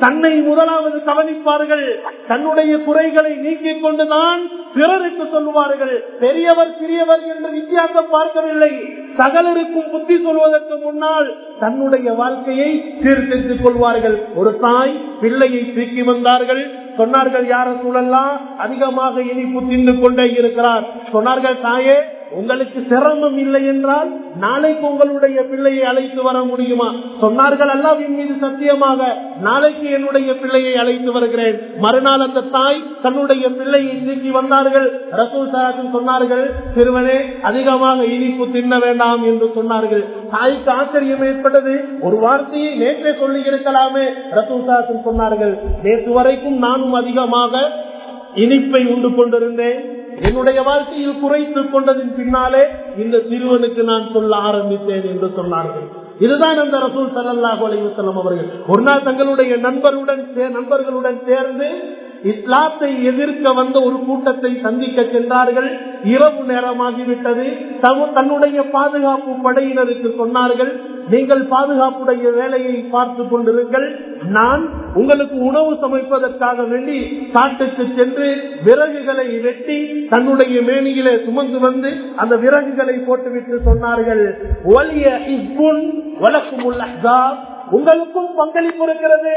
தன்னை முதலாவது கவனிப்பார்கள். தன்னுடைய குறைகளை நீக்கிக் கொண்டுதான் பிறருக்கு சொல்லுவார்கள். பெரியவர் சிறியவர் என்று வித்தியாசம் பார்க்கவில்லை. சகலருக்கும் புத்தி சொல்வதற்கு முன்னால் தன்னுடைய வாழ்க்கையை சீர்திருத்திக் கொள்வார்கள். ஒரு தாய் பிள்ளையை தூக்கி வந்தார்கள். சொன்னார்கள் யார சூழல்லாம் அதிகமாக இனிப்பு தின்று கொண்டே இருக்கிறார். சொன்னார்கள் தாயே உங்களுக்கு சிரமம் இல்லை என்றால் நாளைக்கு உங்களுடைய பிள்ளையை அழைத்து வர முடியுமா? சொன்னார்கள் அல்லாவின் மீது சத்தியமாக நாளைக்கு என்னுடைய பிள்ளையை அழைத்து வருகிறேன். மறுநாள் அந்த தாய் தன்னுடைய பிள்ளையை தூக்கி வந்தார்கள். ரசூல் சாரத்தில் சொன்னார்கள் சிறுவனே அதிகமாக இனிப்பு தின்ன வேண்டாம் என்று சொன்னார்கள். தாய்க்கு ஆச்சரியம் ஏற்பட்டது. ஒரு வார்த்தையை நேற்றே சொல்லி இருக்கலாமே ரசூல் சாரத்தில் சொன்னார்கள். நேற்று வரைக்கும் நானும் அதிகமாக இனிப்பை உண்டு கொண்டிருந்தேன். என்னுடைய வாழ்க்கையில் குறைத்துக் கொண்டதின் பின்னாலே இந்த சிறுவனுக்கு நான் சொல்ல ஆரம்பித்தேன் என்று சொன்னார்கள். இதுதான் அந்த ரசூல் சல்லாஹூ அலைவசல்லம் அவர்கள். ஒரு நாள் தங்களுடைய நண்பருடன் நண்பர்களுடன் சேர்ந்து இஸ்லாத்தை எதிர்க்க வந்த ஒரு கூட்டத்தை சந்திக்க சென்றார்கள். இரவு நேரமாகிவிட்டது. தன்னுடைய பாதுகாப்பு படையினருக்கு சொன்னார்கள் நீங்கள் பாதுகாப்புடைய வேலையை பார்த்து கொண்டிருங்கள். நான் உங்களுக்கு உணவு சமைப்பதற்காக வேண்டி காட்டுக்கு சென்று விறகுகளை வெட்டி தன்னுடைய மேனியிலே சுமந்து வந்து அந்த விறகுகளை போட்டுவிட்டு சொன்னார்கள். உங்களுக்கும் பங்களிப்பு இருக்கிறது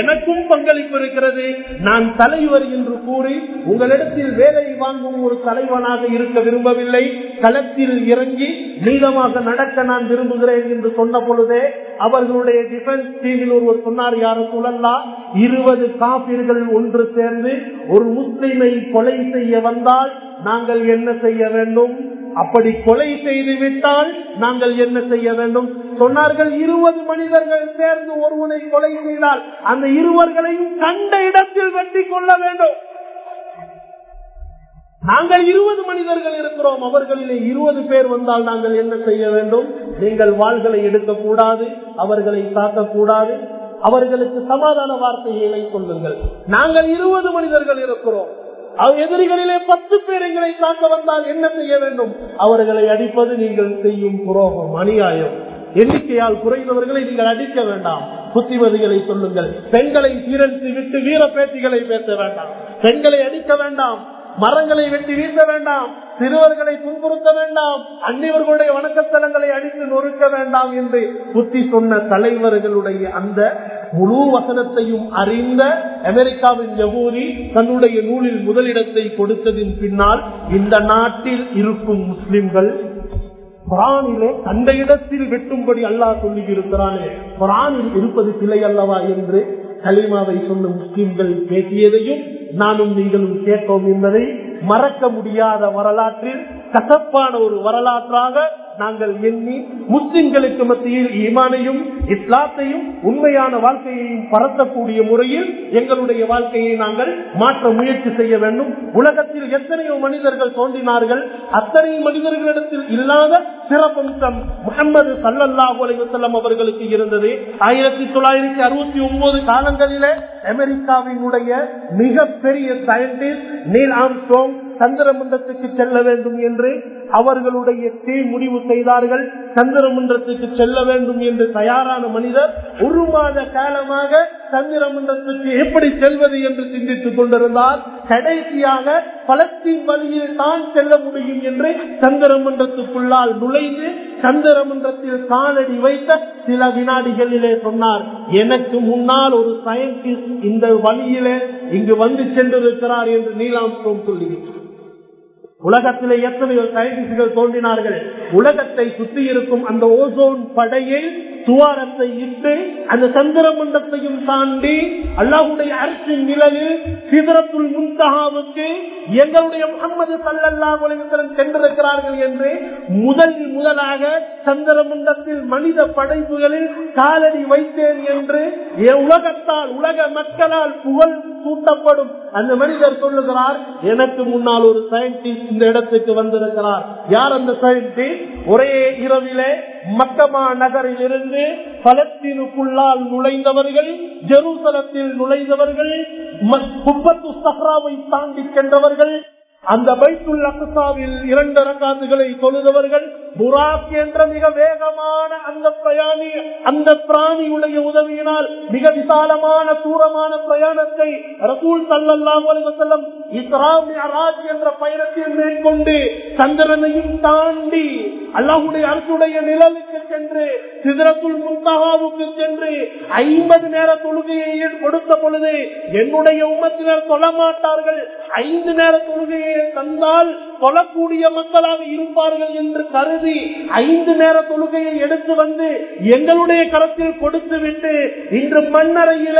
எனக்கும் பங்களிப்பு இருக்கிறது. நான் தலைவர் என்று கூறி உங்களிடத்தில் வேலை வாங்கும் ஒரு தலைவனாக இருக்க விரும்பவில்லை. களத்தில் இறங்கி நீளமாக நடக்க நான் விரும்புகிறேன் என்று சொன்ன பொழுதே அவர்களுடைய டிஃபென்ஸ் டீமில் ஒருவர் சொன்னார் யாரும் சொல்லலா இருபது காப்பீர்கள் ஒன்று சேர்ந்து ஒரு முஸ்லிமை கொலை செய்ய வந்தால் நாங்கள் என்ன செய்ய வேண்டும்? அப்படி கொலை செய்து விட்டால் நாங்கள் என்ன செய்ய வேண்டும்? சொன்னார்கள் இருபது மனிதர்கள் சேர்ந்து ஒருவனை கொலை செய்தால் அந்த இருவர்களையும் கண்ட இடத்தில் வெட்டி கொள்ள வேண்டும். நாங்கள் இருபது மனிதர்கள் இருக்கிறோம். அவர்களிலே இருபது பேர் வந்தால் நாங்கள் என்ன செய்ய வேண்டும்? நீங்கள் வாள்களை எடுக்கக்கூடாது அவர்களை தாக்கக்கூடாது அவர்களுக்கு சமாதான வார்த்தைகளை சொல்லுங்கள். நாங்கள் இருபது மனிதர்கள் இருக்கிறோம். எதிரிகளிலே பத்து பேர் எங்களை தாக்க வந்தால் என்ன செய்ய வேண்டும்? அவர்களை அடிப்பது நீங்கள் செய்யும் புரோகம் அநியாயம். எண்ணிக்கையால் குறைந்தவர்களை நீங்கள் அடிக்க வேண்டாம். புத்திமதிகளை சொல்லுங்கள். பெண்களை சீரழித்து விட்டு வீர பேட்டிகளை பேச வேண்டாம். பெண்களை அடிக்க வேண்டாம். மரங்களை வெட்டி வீச வேண்டாம் சிறுவர்களை துன்புறுத்த வேண்டாம் அன்னியவர்களுடைய வணக்கத்தலங்களை அடித்து நொறுக்க வேண்டாம் என்று புத்தி சொன்ன தலைவர்களுடைய அந்த முழு வசனத்தையும் அறிந்த அமெரிக்காவின் ஜகூரி தன்னுடைய நூலில் முதலிடத்தை கொடுத்ததின் பின்னால் இந்த நாட்டில் இருக்கும் முஸ்லிம்கள் குரானிலே தந்த இடத்தில் வெட்டும்படி அல்லாஹ் சொல்லி இருக்கிறானே குரானில் இருப்பது பிழை அல்லவா என்று கலிமாவை சொன்ன முஸ்லிம்கள் பேசியதையும் நானும் நீங்களும் கேட்டோம் என்பதை மறக்க முடியாத வரலாற்றில் கசப்பான ஒரு வரலாற்றாக நாங்கள் எண்ணி முஸ்லிம்களுக்கு மத்தியில் ஈமானையும் இஸ்லாத்தையும் உண்மையான வாழ்க்கையையும் பரத்தக்கூடிய முறையில் எங்களுடைய வாழ்க்கையை நாங்கள் மாற்ற முயற்சி செய்ய வேண்டும். உலகத்தில் எத்தனையோ மனிதர்கள் தோன்றினார்கள். அத்தனை மனிதர்களிடத்தில் இல்லாத சிறப்பம்சம் முகமது சல்லல்லாஹு அலைவசல்லம் அவர்களுக்கு இருந்தது. ஆயிரத்தி தொள்ளாயிரத்தி அறுபத்தி ஒன்பது காலங்களில் அமெரிக்காவினுடைய மிகப்பெரிய சயின்டிஸ்ட் நீல் ஆம்ஸ்ட்ரோங் சந்திரமண்டத்துக்கு செல்ல வேண்டும் என்று அவர்களுடைய தீ முடிவு செய்தார்கள். சந்திரமண்டத்துக்கு செல்ல வேண்டும் என்று தயாரான மனிதர் ஒரு மாத காலமாக சந்திரமண்டத்துக்கு எப்படி செல்வது என்று சிந்தித்துக் கொண்டிருந்தார். கடைசியாக பலத்தின் வழியில் தான் செல்ல முடியும் என்று சந்திரமன்றத்துக்குள்ளால் நுழைந்து சந்திரமன்றத்தில் காலடி வைத்த சில வினாடிகளிலே சொன்னார் எனக்கு முன்னால் ஒரு சயின்டிஸ்ட் இந்த வழியிலே இங்கு வந்து சென்றிருக்கிறார் என்று நீலாம் சொல்லுகிறார் உலகத்திலே எத்தனையோ சயின்டிஸ்டுகள் தோன்றினார்கள். உலகத்தை சுற்றி இருக்கும் அந்த ஓசோன் படையை துவாரத்தை இட்டு அந்த சந்திர மண்டத்தையும் தாண்டி அல்லாஹுடைய அரசின் நிலையில் சிதறத்துள் முன்தகாவுக்கு எங்களுடைய முகமது சல்லல்லாஹுலம் சென்றிருக்கிறார்கள் என்று முதல் முதலாக சந்திர மண்டத்தில் மனித படைப்புகளில் காலடி வைத்தேன் என்று உலகத்தால் உலக மக்களால் புகழ் சூட்டப்படும் அந்த மனிதர் சொல்லுகிறார் எனக்கு முன்னால் ஒரு சயின்டிஸ்ட் இந்த இடத்துக்கு வந்திருக்கிறார். யார் அந்த சயின்டிஸ்ட் ஒரே இரவிலே மக்கமா நகரில் இருந்து பலத்தினுக்குள்ளால் நுழைந்தவர்கள் ஜெருசலத்தில் நுழைந்தவர்கள் குப்பத்து தாண்டி சென்றவர்கள் அந்த பைத்துல் அக்சாவில் இரண்டு ரக்காத்துகளை தொழுதவர்கள் புராக் என்ற மிக வேகமான அந்த பிரயாணி அந்த பிராணியுடைய உதவியினால் மிக விசாலமான தூரமான பிரயாணத்தை ரசூல் சல்லாஹ் அலிவசல்லம் இஸ்ராம் அராஜ் என்ற பயணத்தில் மேற்கொண்டு சந்திரனையும் தாண்டி அல்லாஹுடைய அரசுடைய நிழலுக்கு சென்று சிதறத்துள் முன்தகாவுக்கு சென்று ஐம்பது நேர தொழுகையை கொடுத்த பொழுது என்னுடைய உமத்தினர் சொல்ல மாட்டார்கள். ஐந்து நேர தொழுகையை தந்தால் தொழக்கூடிய மக்களாக இருப்பார்கள் என்று கருதி ஐந்து நேர தொழுகையை எடுத்து வந்து எங்களுடைய கரத்தில் கொடுத்து விட்டு இன்று மண்ணறையில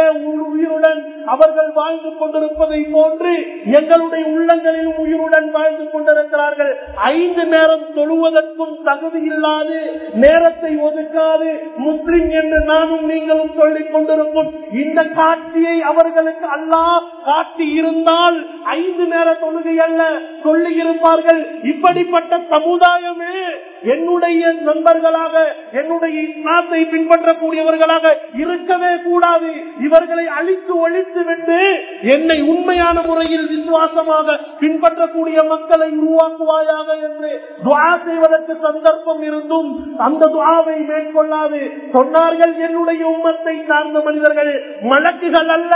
உயிருடன் அவர்கள் வாழ்ந்து கொண்டிருப்பதை போன்று எங்களுடைய உள்ளங்களில் உயிருடன் வாழ்ந்து கொண்டிருக்கிறார்கள். ஐந்து நேரம் தொழுவதற்கும் தகுதி இல்லாது நேர நேரத்தை ஒதுக்காது. முஸ்லிம் என்று நானும் நீங்களும் சொல்லிக் கொண்டிருக்கும். இந்த காட்சியை அவர்களுக்கு அல்லாஹ் காட்டி இருந்தால் ஐந்து நேர தொழுகை அல்ல. சொல்லி இருப்பார்கள். இப்படிப்பட்ட சமுதாயமே என்னுடைய நண்பர்களாக என்னுடைய இஸ்லாத்தை பின்பற்றக்கூடியவர்களாக இருக்கவே கூடாது. இவர்களை அழித்து ஒழித்து விட்டு என்னை உண்மையான முறையில் விசுவாசமாக பின்பற்றக்கூடிய மக்களை உருவாக்குவாயாக என்று துவா செய்வதற்கு சந்தர்ப்பம் இருந்தும் அந்த துவாவை மேற்கொள்ளாது. சொன்னார்கள் என்னுடைய உம்மத்தை சார்ந்த மனிதர்கள் மலக்குகள் அல்ல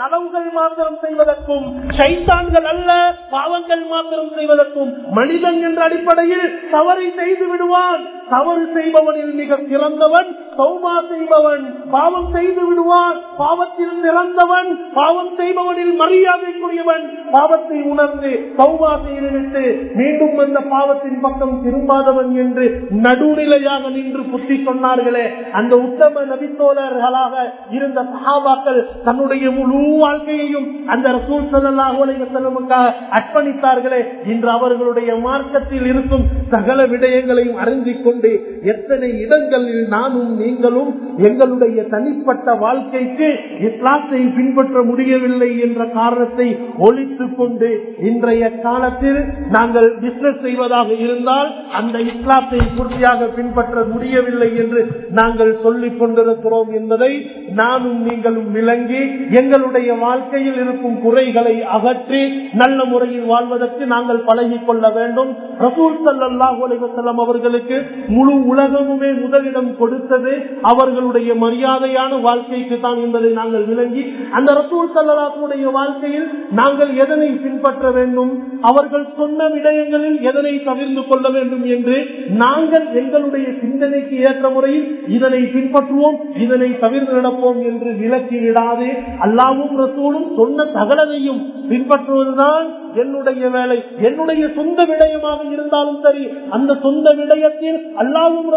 நலவுகள் மாத்திரம் செய்வதற்கும் சைத்தான்கள் அல்ல பாவங்கள் மாத்திரம் செய்வதற்கும் மனிதன் என்ற அடிப்படையில் தவறை செய்து விடுவான். தவறு செய்பவனில் மிக சிறந்தவன் சௌமா செய்பவன் பாவம் செய்து விடுவான். பாவத்தில் நிறந்தவன் பாவம் செய்பவனில் மரியாதைக்குரியவன். பாவத்தை உணர்ந்து சௌமா செய்துவிட்டு மீண்டும் அந்த பாவத்தின் பக்கம் திரும்பாதவன் என்று நடுநிலையாக நின்று புத்தி சொன்னார்களே. அந்த உத்தம நபித்தோழர்களாக இருந்த சகாபாக்கள் தன்னுடைய முழு முழு வாழ்க்கையையும் அந்த ரசூல் சல்லாஹூ செல்வமுக்காக அர்ப்பணித்தார்களே இன்று அவர்களுடைய மார்க்கத்தில் இருக்கும் சகல விடயங்களையும் அறிந்து கொண்டு எத்தனை இடங்களில் நானும் நீங்களும் எங்களுடைய தனிப்பட்ட வாழ்க்கைக்கு இஸ்லாத்தை பின்பற்ற முடியவில்லை என்ற காரணத்தை ஒழித்துக் கொண்டு இன்றைய காலத்தில் நாங்கள் பிசினஸ் செய்வதாக இருந்தால் அந்த இஸ்லாத்தை பூர்த்தியாக பின்பற்ற முடியவில்லை என்று நாங்கள் சொல்லிக் கொண்டிருக்கிறோம் என்பதை நானும் நீங்களும் விளங்கி எங்களுடைய வாழ்க்கையில் இருக்கும் குறைகளை அகற்றி நல்ல முறையில் வாழ்வதற்கு நாங்கள் பழகி கொள்ள வேண்டும். ரசூல் சல்லாஹூ அலிவசல்லாம் அவர்களுக்கு முழு உலகமுமே முதலிடம் கொடுத்தது அவர்களுடைய மரியாதையான வாழ்க்கைக்கு தான் என்பதை நாங்கள் விளங்கி அந்த ரசூல் சல்லாஹுடைய வாழ்க்கையில் நாங்கள் எதனை பின்பற்ற வேண்டும்? அவர்கள் சொன்ன விடயங்களில் எதனை தவிர்த்து கொள்ள வேண்டும் என்று நாங்கள் எங்களுடைய சிந்தனைக்கு ஏற்ற முறையில் இதனை பின்பற்றுவோம் இதனை தவிர்த்து நடப்போம் என்று விலக்கி விடாது அல்லாவும் அல்லாஹும் சொன்ன தகவலையும் பின்பற்றுவதுதான் என்னுடைய வேலை. என்னுடைய சொந்த விடயமாக இருந்தாலும் சரி அந்த சொந்த விடயத்தில் அல்லாவும்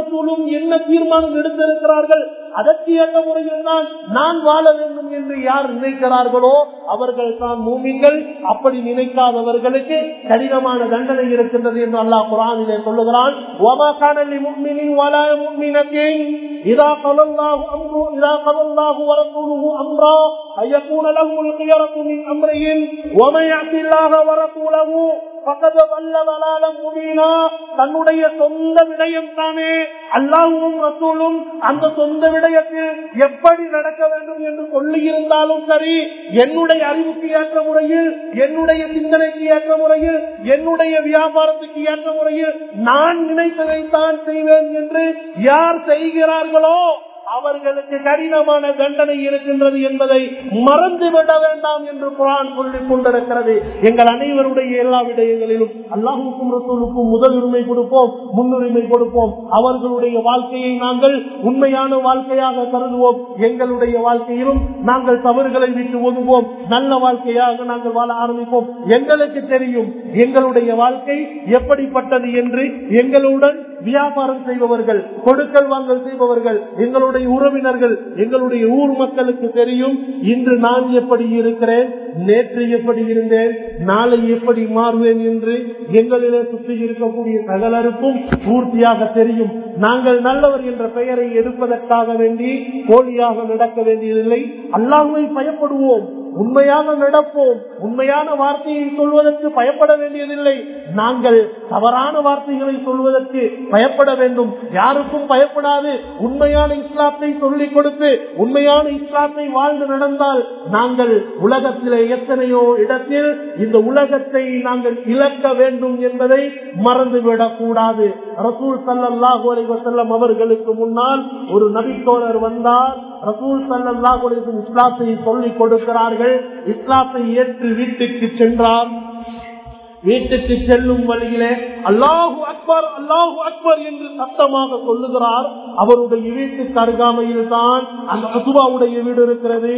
என்ன தீர்மானம் எடுத்திருக்கிறார்கள் அதற்கேற்ற முறையில் தான் நான் வாழ வேண்டும் என்று யார் நினைக்கிறார்களோ அவர்கள் தான் மூமிகள் அப்படி நினைக்காதவர்களுக்கு கடினமான தண்டனை இருக்கின்றது என்று அல்லாஹ் குரானிலே சொல்லுகிறான். இதாக كَانَ لِمُؤْمِنٍ وَلَا مُؤْمِنَةٍ إِذَا قَضَى اللَّهُ أَمْرًا إِذَا قَضَى اللَّهُ وَرَسُولُهُ أَمْرًا أَن يَكُونَ لَهُمُ الْخِيَرَةُ مِنْ أَمْرِهِمْ وَمَن يَعْصِ اللَّهَ وَرَسُولَهُ தன்னுடைய சொந்த விடயம் தானே அல்லாஹும் ரசூலும் அந்த சொந்த விடயத்தில் எப்படி நடக்க வேண்டும் என்று சொல்லி இருந்தாலும் சரி என்னுடைய அறிவுக்கு ஏற்ற முறையில் என்னுடைய சிந்தனைக்கு ஏற்ற முறையில் என்னுடைய வியாபாரத்துக்கு ஏற்ற முறையில் நான் நினைத்ததைத்தான் செய்வேன் என்று யார் செய்கிறார்களோ அவர்களுக்கு கடினமான தண்டனை இருக்கின்றது என்பதை மறந்துவிட வேண்டாம் என்று குரான் சொல்லிக் கொண்டிருக்கிறது. எங்கள் அனைவருடைய எல்லா விடயங்களிலும் அல்லாஹுக்கும் ரசூலுக்கும் முதலுரிமை கொடுப்போம் முன்னுரிமை கொடுப்போம். அவர்களுடைய வாழ்க்கையை நாங்கள் உண்மையான வாழ்க்கையாக கருதுவோம். எங்களுடைய வாழ்க்கையிலும் நாங்கள் தவறுகளை விட்டு ஒதுவோம். நல்ல வாழ்க்கையாக நாங்கள் வாழ ஆரம்பிப்போம். எங்களுக்கு தெரியும் எங்களுடைய வாழ்க்கை எப்படிப்பட்டது என்று எங்களுடன் வியாபாரம் செய்பவர்கள் கொடுக்கல் வாங்கல் செய்பவர்கள் எங்களுடைய உறவினர்கள் எங்களுடைய ஊர் மக்களுக்கு தெரியும் இன்று நான் எப்படி இருக்கிறேன் நேற்று எப்படி இருந்தேன் நாளை எப்படி மாறுவேன் என்று எங்களிலே சுற்றி இருக்கக்கூடிய சகலருக்கும் பூர்த்தியாக தெரியும். நாங்கள் நல்லவர் என்ற பெயரை எடுப்பதற்காக வேண்டி போலியாக நடக்க வேண்டியதில்லை. அல்லாஹுவை பயப்படுவோம். உண்மையாக நடப்போம். உண்மையான வார்த்தையை சொல்வதற்கு பயப்பட வேண்டியதில்லை. நாங்கள் தவறான வார்த்தைகளை சொல்வதற்கு பயப்பட வேண்டும். யாருக்கும் பயப்படாது. உண்மையான இஸ்லாத்தை சொல்லிக் கொடுத்து உண்மையான இஸ்லாத்தை வாழ்ந்து நடந்தால் நாங்கள் உலகத்திலே எத்தனையோ இடத்தில் இந்த உலகத்தை நாங்கள் இழக்க வேண்டும் என்பதை மறந்துவிடக் கூடாது ரசூல் சல்லாஹூ அலைவசல்லம் அவர்களுக்கு முன்னால் ஒரு நபித்தோழர் வந்தார். ரசூல் சல்லா அலைவசம் இஸ்லாத்தை சொல்லிக் கொடுக்கிறார்கள். இஸ்லாத்தை ஏற்று வீட்டுக்கு சென்றார் வீட்டுக்கு செல்லும் வழியிலே அல்லாஹு அக்பர் அல்லாஹு அக்பர் என்று சத்தமாக சொல்லுகிறார். அவருடைய வீட்டு அருகாமையில் தான் அந்த அசுபாவுடைய வீடு இருக்கிறது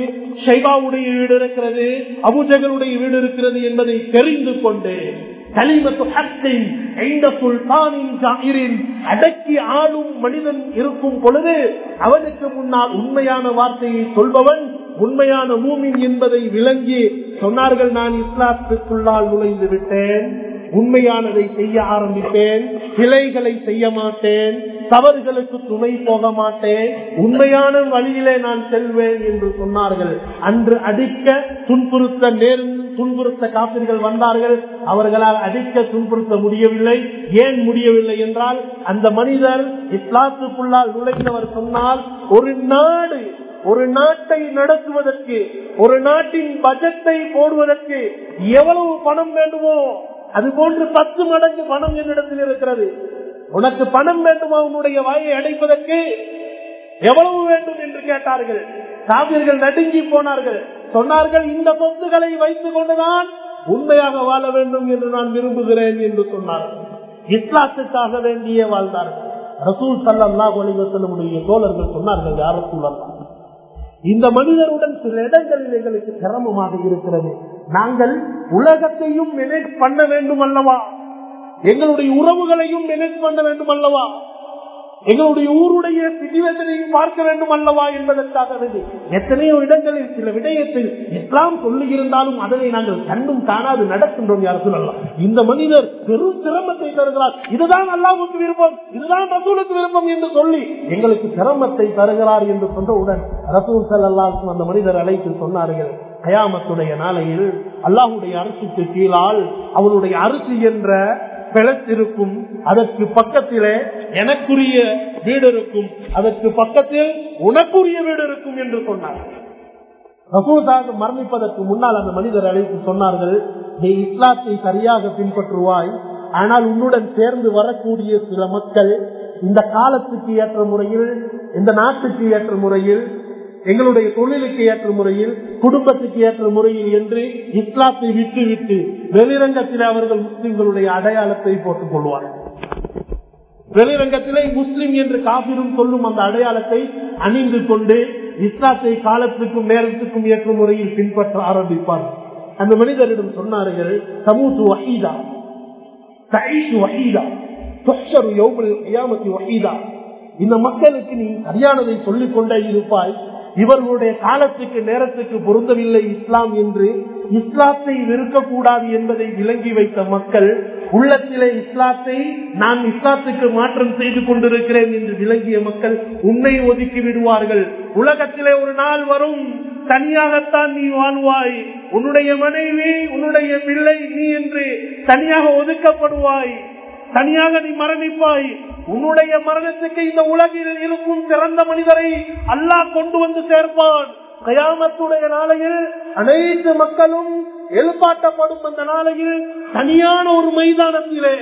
ஷைபாவுடைய வீடு இருக்கிறது அபுஜகளுடைய வீடு இருக்கிறது என்பதை தெரிந்து கொண்டு கலிமத்து அடக்கி ஆளும் மனிதன் இருக்கும் பொழுது அவனுக்கு முன்னால் உண்மையான வார்த்தையை சொல்பவன் உண்மையான மூமின் என்பதை விளங்கி சொன்னார்கள் நான் இஸ்லாத்துக்குள்ளால் நுழைந்து விட்டேன் உண்மையானதை செய்ய ஆரம்பித்தேன் சிலைகளை செய்ய மாட்டேன் தவறுகளுக்கு துணை போக மாட்டேன் உண்மையான வழியிலே நான் செல்வேன் என்று சொன்னார்கள். அன்று அடிக்க துன்புறுத்த நேர்ந்து துன்புறுத்த காப்பிர்கள் வந்தார்கள். அவர்களால் அடிக்க துன்புறுத்த முடியவில்லை. ஏன் முடியவில்லை என்றால் அந்த மனிதர் இஸ்லாத்துக்குள்ளால் நுழைந்தவர் சொன்னால் ஒரு நாடு ஒரு நாட்டை நடத்துவதற்கு ஒரு நாட்டின் பட்ஜெட்டை போடுவதற்கு எவ்வளவு பணம் வேண்டுமோ அது போன்று பத்து மடங்கு பணம் என்னிடத்தில் இருக்கிறது. உனக்கு பணம் வேண்டுமா? உன்னுடைய வாயை அடைப்பதற்கு எவ்வளவு வேண்டும் என்று கேட்டார்கள். காவியர்கள் நடுங்கி போனார்கள். சொன்னார்கள் இந்த பொத்துகளை வைத்துக் கொண்டுதான் உண்மையாக வாழ வேண்டும் என்று நான் விரும்புகிறேன் என்று சொன்னார்கள் இஸ்லாத்துக்காக வேண்டிய வாழ்ந்தார்கள். ரசூல் சல்லா ஒளிவசனுடைய தோழர்கள் சொன்னார்கள் யாரும் ரசூல் இந்த மனிதருடன் சில இடங்களில் எங்களுக்கு சிரமமாக இருக்கிறது. நாங்கள் உலகத்தையும் மேனேஜ் பண்ண வேண்டும் அல்லவா? எங்களுடைய உறவுகளையும் மேனேஜ் பண்ண வேண்டும் அல்லவா? எங்களுடைய ஊருடைய சிச்சுவேஷனையும் பார்க்க வேண்டும் அல்லவா என்பதற்காக எத்தனையோ இடங்களில் சில விடயத்தில் இஸ்லாம் சொல்லி இருந்தாலும் அதனை நாங்கள் கண்டும் காணாது நடக்கின்றோம் யார் சொல்லலாம் இந்த மனிதர் பெரும் சிரமத்தை தருகிறார். இதுதான் அல்லாவுக்கு விருப்பம். இதுதான் ரசூலுக்கு விருப்பம் என்று சொல்லி எங்களுக்கு சிரமத்தை தருகிறார் என்று சொன்னவுடன் ரசூல் சல்லாக்கும் அந்த மனிதர் அழைத்து சொன்னார்கள் கயாமத்துடைய நாளையில் அல்லாஹுடைய அரசுக்கு கீழால் அவனுடைய அரிசி என்ற பிழைத்திருக்கும் அதற்கு பக்கத்திலே எனக்குரிய வீடு இருக்கும் அதற்கு பக்கத்தில் உனக்குரிய வீடு இருக்கும் என்று சொன்னார். ரசூதாக மரணிப்பதற்கு முன்னால் அந்த மனிதர் அழைத்து சொன்னார்கள் நீ இஸ்லாத்தை சரியாக பின்பற்றுவாய் ஆனால் உன்னுடன் சேர்ந்து வரக்கூடிய சில மக்கள் இந்த காலத்துக்கு ஏற்ற முறையில் இந்த நாட்டுக்கு ஏற்ற முறையில் எங்களுடைய தொழிலுக்கு ஏற்ற முறையில் குடும்பத்துக்கு ஏற்ற முறையில் என்று இஸ்லாத்தை விட்டு விட்டு வெளிரங்கத்தில் அவர்கள் முஸ்லிம்களுடைய அடையாளத்தை போட்டுக் கொள்வார்கள். வெளிரங்கத்திலே முஸ்லிம் என்று காபிரும் சொல்லும் அந்த அடையாளத்தை அணிந்து கொண்டு இஸ்லாத்தை காலத்துக்கும் நேரத்துக்கும் ஏற்ற முறையில் பின்பற்ற ஆரம்பிப்பார்கள் அந்த மனிதரிடம் சொன்னார்கள் சமூத்து வஹீதா தைஷு வஹீதா வஹீதா. இந்த மக்களுக்கு நீ சரியானதை சொல்லிக் கொண்டே இருப்பாய். இவர்களுடைய காலத்துக்கு நேரத்துக்கு பொருந்தவில்லை இஸ்லாம் என்று இஸ்லாத்தை வெறுக்கக்கூடாது என்பதை விளங்கி வைத்த மக்கள் உள்ளத்திலே இஸ்லாத்தை நான் இஸ்லாத்துக்கு மாற்றம் செய்து கொண்டிருக்கிறேன் என்று விளங்கிய மக்கள் உன்னை ஒதுக்கி விடுவார்கள். உலகத்திலே ஒரு நாள் வரும் தனியாகத்தான் நீ வாழ்வாய். உன்னுடைய மனைவி உன்னுடைய பிள்ளை நீ என்று தனியாக ஒதுக்கப்படுவாய். தனியாக நீ மரணிப்பாய். உன்னுடைய மரணத்துக்கு இந்த உலகில் இருக்கும் சிறந்த மனிதரை அல்லாஹ் கொண்டு வந்து சேர்ப்பான். கயாமத்துடைய நாளையில் அனைத்து மக்களும் எழுப்பாட்டப்படும் அந்த நாளையில் தனியான ஒரு மைதானத்திலே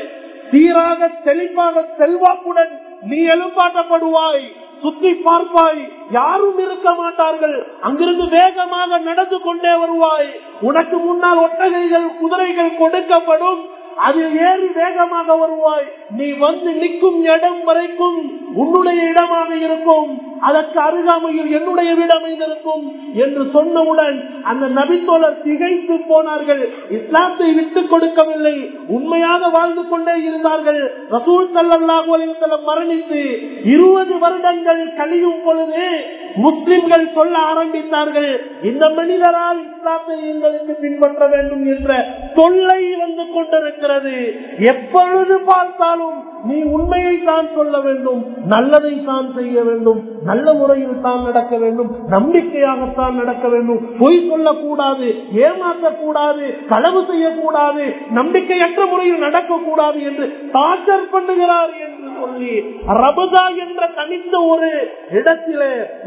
சீராக செழிப்பாக செல்வாக்குடன் நீ எழுப்பாட்டப்படுவாய் சுத்தி பார்ப்பாய். யாரும் இருக்க மாட்டார்கள். அங்கிருந்து வேகமாக நடந்து கொண்டே வருவாய். உனக்கு முன்னால் ஒட்டகைகள் குதிரைகள் கொடுக்கப்படும். அதில் ஏறி வேகமாக வருவாய். நீ வந்து நிற்கும் இடம் வரைக்கும் உன்னுடைய இடமாக இருக்கும். அதற்கு அருகாமையில் என்னுடைய வீடு அமைந்திருக்கும் என்று சொன்னவுடன் அந்த நபித்தோழர் திகைத்து போனார்கள். இஸ்லாத்தை விட்டுக் கொடுக்கவில்லை. உண்மையாக வாழ்ந்து கொண்டே இருந்தார்கள். ரசூல் சல்லாஹூ அலிவசலம் மரணித்து இருபது வருடங்கள் கழியும் பொழுது முஸ்லிம்கள் சொல்ல ஆரம்பித்தார்கள். இந்த மனிதரால் இஸ்லாத்தை எங்களுக்கு பின்பற்ற வேண்டும் என்ற தொல்லை வந்து கொண்டிருக்கிறது. எப்பொழுது பார்த்தாலும் நீ உண்மையை தான் சொல்ல வேண்டும் நல்லதை தான் செய்ய வேண்டும் நல்ல முறையில் தான் நடக்க வேண்டும் நம்பிக்கையாகத்தான் நடக்க வேண்டும். பொய் சொல்லக்கூடாது ஏமாற்றக்கூடாது களவு செய்யக்கூடாது நம்பிக்கையற்ற முறையில் நடக்கக்கூடாது என்று டார்ச்சர் பண்ணுகிறார் என்று சொல்லி ரபுதா என்ற தனித்த ஒரு இடத்தில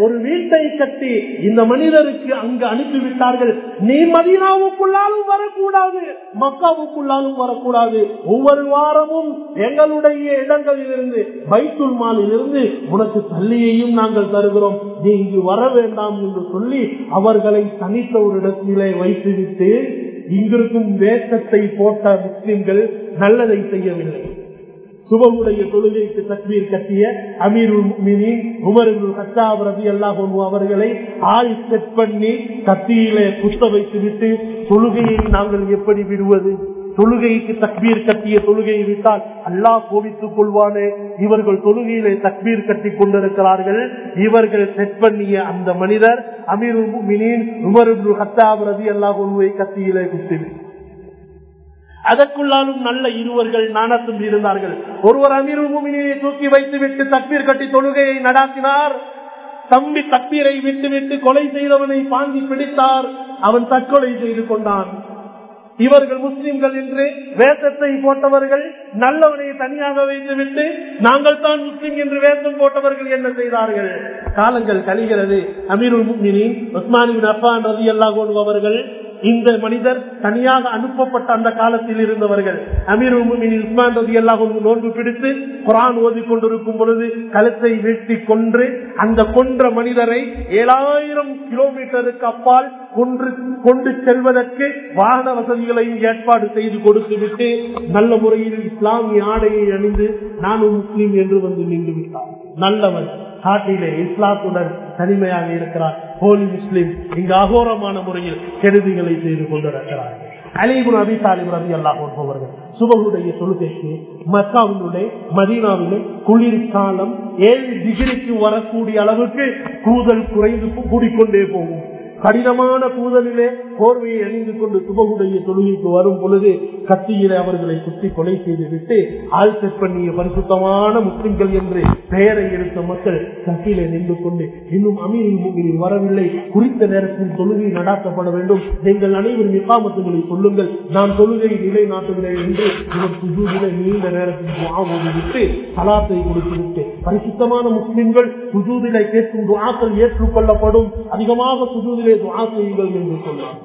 ஒரு வீட்டை கட்டி இந்த மனிதருக்கு அங்கு அனுப்பிவிட்டார்கள். நீ மதீனாவுக்குள்ளாலும் வரக்கூடாது மக்காவுக்குள்ளாலும் வரக்கூடாது. ஒவ்வொரு வாரமும் எங்களுடைய இடங்களில் இருந்து பைத்துல் மாலில் இருந்து உனக்கு தள்ளியையும் நாங்கள் தருகிறோம். நீ இங்கு வர வேண்டாம் என்று சொல்லி அவர்களை தனித்த ஒரு இடத்திலே வைத்துவிட்டு இங்கிருக்கும் வேஷத்தை போட்ட முஸ்லிம்கள் நல்லதை செய்யவில்லை. சுபமுடைய தொழுகைக்கு தக்மீர் கட்டிய அமீருல் உமருல் கத்தாப் ரவி அல்லாஹ் அவர்களை ஆள் செட் பண்ணி கத்தியிலே குத்த வைத்து விட்டு தொழுகையை நாங்கள் எப்படி விடுவது? தொழுகைக்கு தக்பீர் கட்டிய தொழுகையை விட்டால் அல்லாஹ் கோவித்துக் கொள்வானே. இவர்கள் தொழுகையிலே தக்பீர் கட்டி கொண்டிருக்கிறார்கள். இவர்கள் செட் பண்ணிய அந்த மனிதர் அமீர் உமர் கத்தாப் ரவி அல்லாஹ் கத்தியிலே குத்துவிட்டு அதற்குள்ளாலும் நல்ல இருவர்கள் நாணத்தும் இருந்தார்கள். ஒருவர் அமீர் முமினியை தூக்கி வைத்துவிட்டு தக்பீர் கட்டி தொழுகையை நடாத்தினார். தம்பி தக்பீரை விட்டுவிட்டு கொலை செய்தவனை பாங்கி பிடித்தார். அவன் தற்கொலை செய்து கொண்டான். இவர்கள் முஸ்லிம்கள் என்று வேஷத்தை போட்டவர்கள் நல்லவனை தனியாக வைத்துவிட்டு நாங்கள் தான் முஸ்லிம் என்று வேஷம் போட்டவர்கள் என்ன செய்தார்கள்? காலங்கள் கழிகிறது. அமீருல் முக்மினி உஸ்மானின் அப்பான் ரதி அல்லாஹ் அவர்கள் இந்த மனிதர் தனியாக அனுப்பப்பட்ட அந்த காலத்தில் இருந்தவர்கள். அமீர் உஸ்மான் ரதி எல்லாம் நோன்பு பிடித்து குரான் ஓதி கொண்டிருக்கும் பொழுது கழுத்தை வெட்டி கொன்று அந்த கொன்ற மனிதரை ஏழாயிரம் கிலோமீட்டருக்கு அப்பால் கொன்று கொண்டு செல்வதற்கு வாகன வசதிகளையும் ஏற்பாடு செய்து கொடுத்து விட்டு நல்ல முறையில் இஸ்லாமிய ஆடையை அணிந்து நானும் முஸ்லீம் என்று வந்து நின்று விட்டார் நல்லவன். காட்டிலே இஸ்லாத்துடன் தனிமையாக இருக்கிறார் ஹோலி முஸ்லிம் இங்கு அகோரமான முறையில் கெடுதிகளை செய்து கொண்டிருக்கிறார்கள். அலிபுன் அபி தாலிபுன் அபி அல்லாஹ் போன்றவர்கள் சுபகுடைய தொழுகைக்கு மக்காவினுடைய மதீனாவிலே குளிர்காலம் ஏழு டிகிரிக்கு வரக்கூடிய அளவுக்கு கூதல் குறைந்து கூடிக்கொண்டே போகும். கடினமான கூதலிலே போர்வையை அணிந்து கொண்டு துபகுடைய தொழுகைக்கு வரும் பொழுது கத்தியிலே அவர்களை சுத்தி கொலை செய்து விட்டு ஆள் செட் பண்ணிய பரிசுத்தமான முஸ்லிம்கள் என்று பெயரை எடுத்த மக்கள் கத்தியிலே நின்று கொண்டு இன்னும் அமீரின் வரவில்லை. குறித்த நேரத்தில் தொழுகை நடாத்தப்பட வேண்டும். நீங்கள் அனைவரும் இப்பாமத்துகளை சொல்லுங்கள். நான் தொழுகை நிலை நாட்டுகிறேன் என்று நீண்ட நேரத்தில் விட்டு சலாத்தை கொடுத்து விட்டு பரிசுத்தமான முஸ்லிம்கள் சுஜூதிலை கேட்கும் துவாக்கள் ஏற்றுக்கொள்ளப்படும். அதிகமாக சுஜூதிலே துவா செய்யுங்கள் என்று சொன்னார்.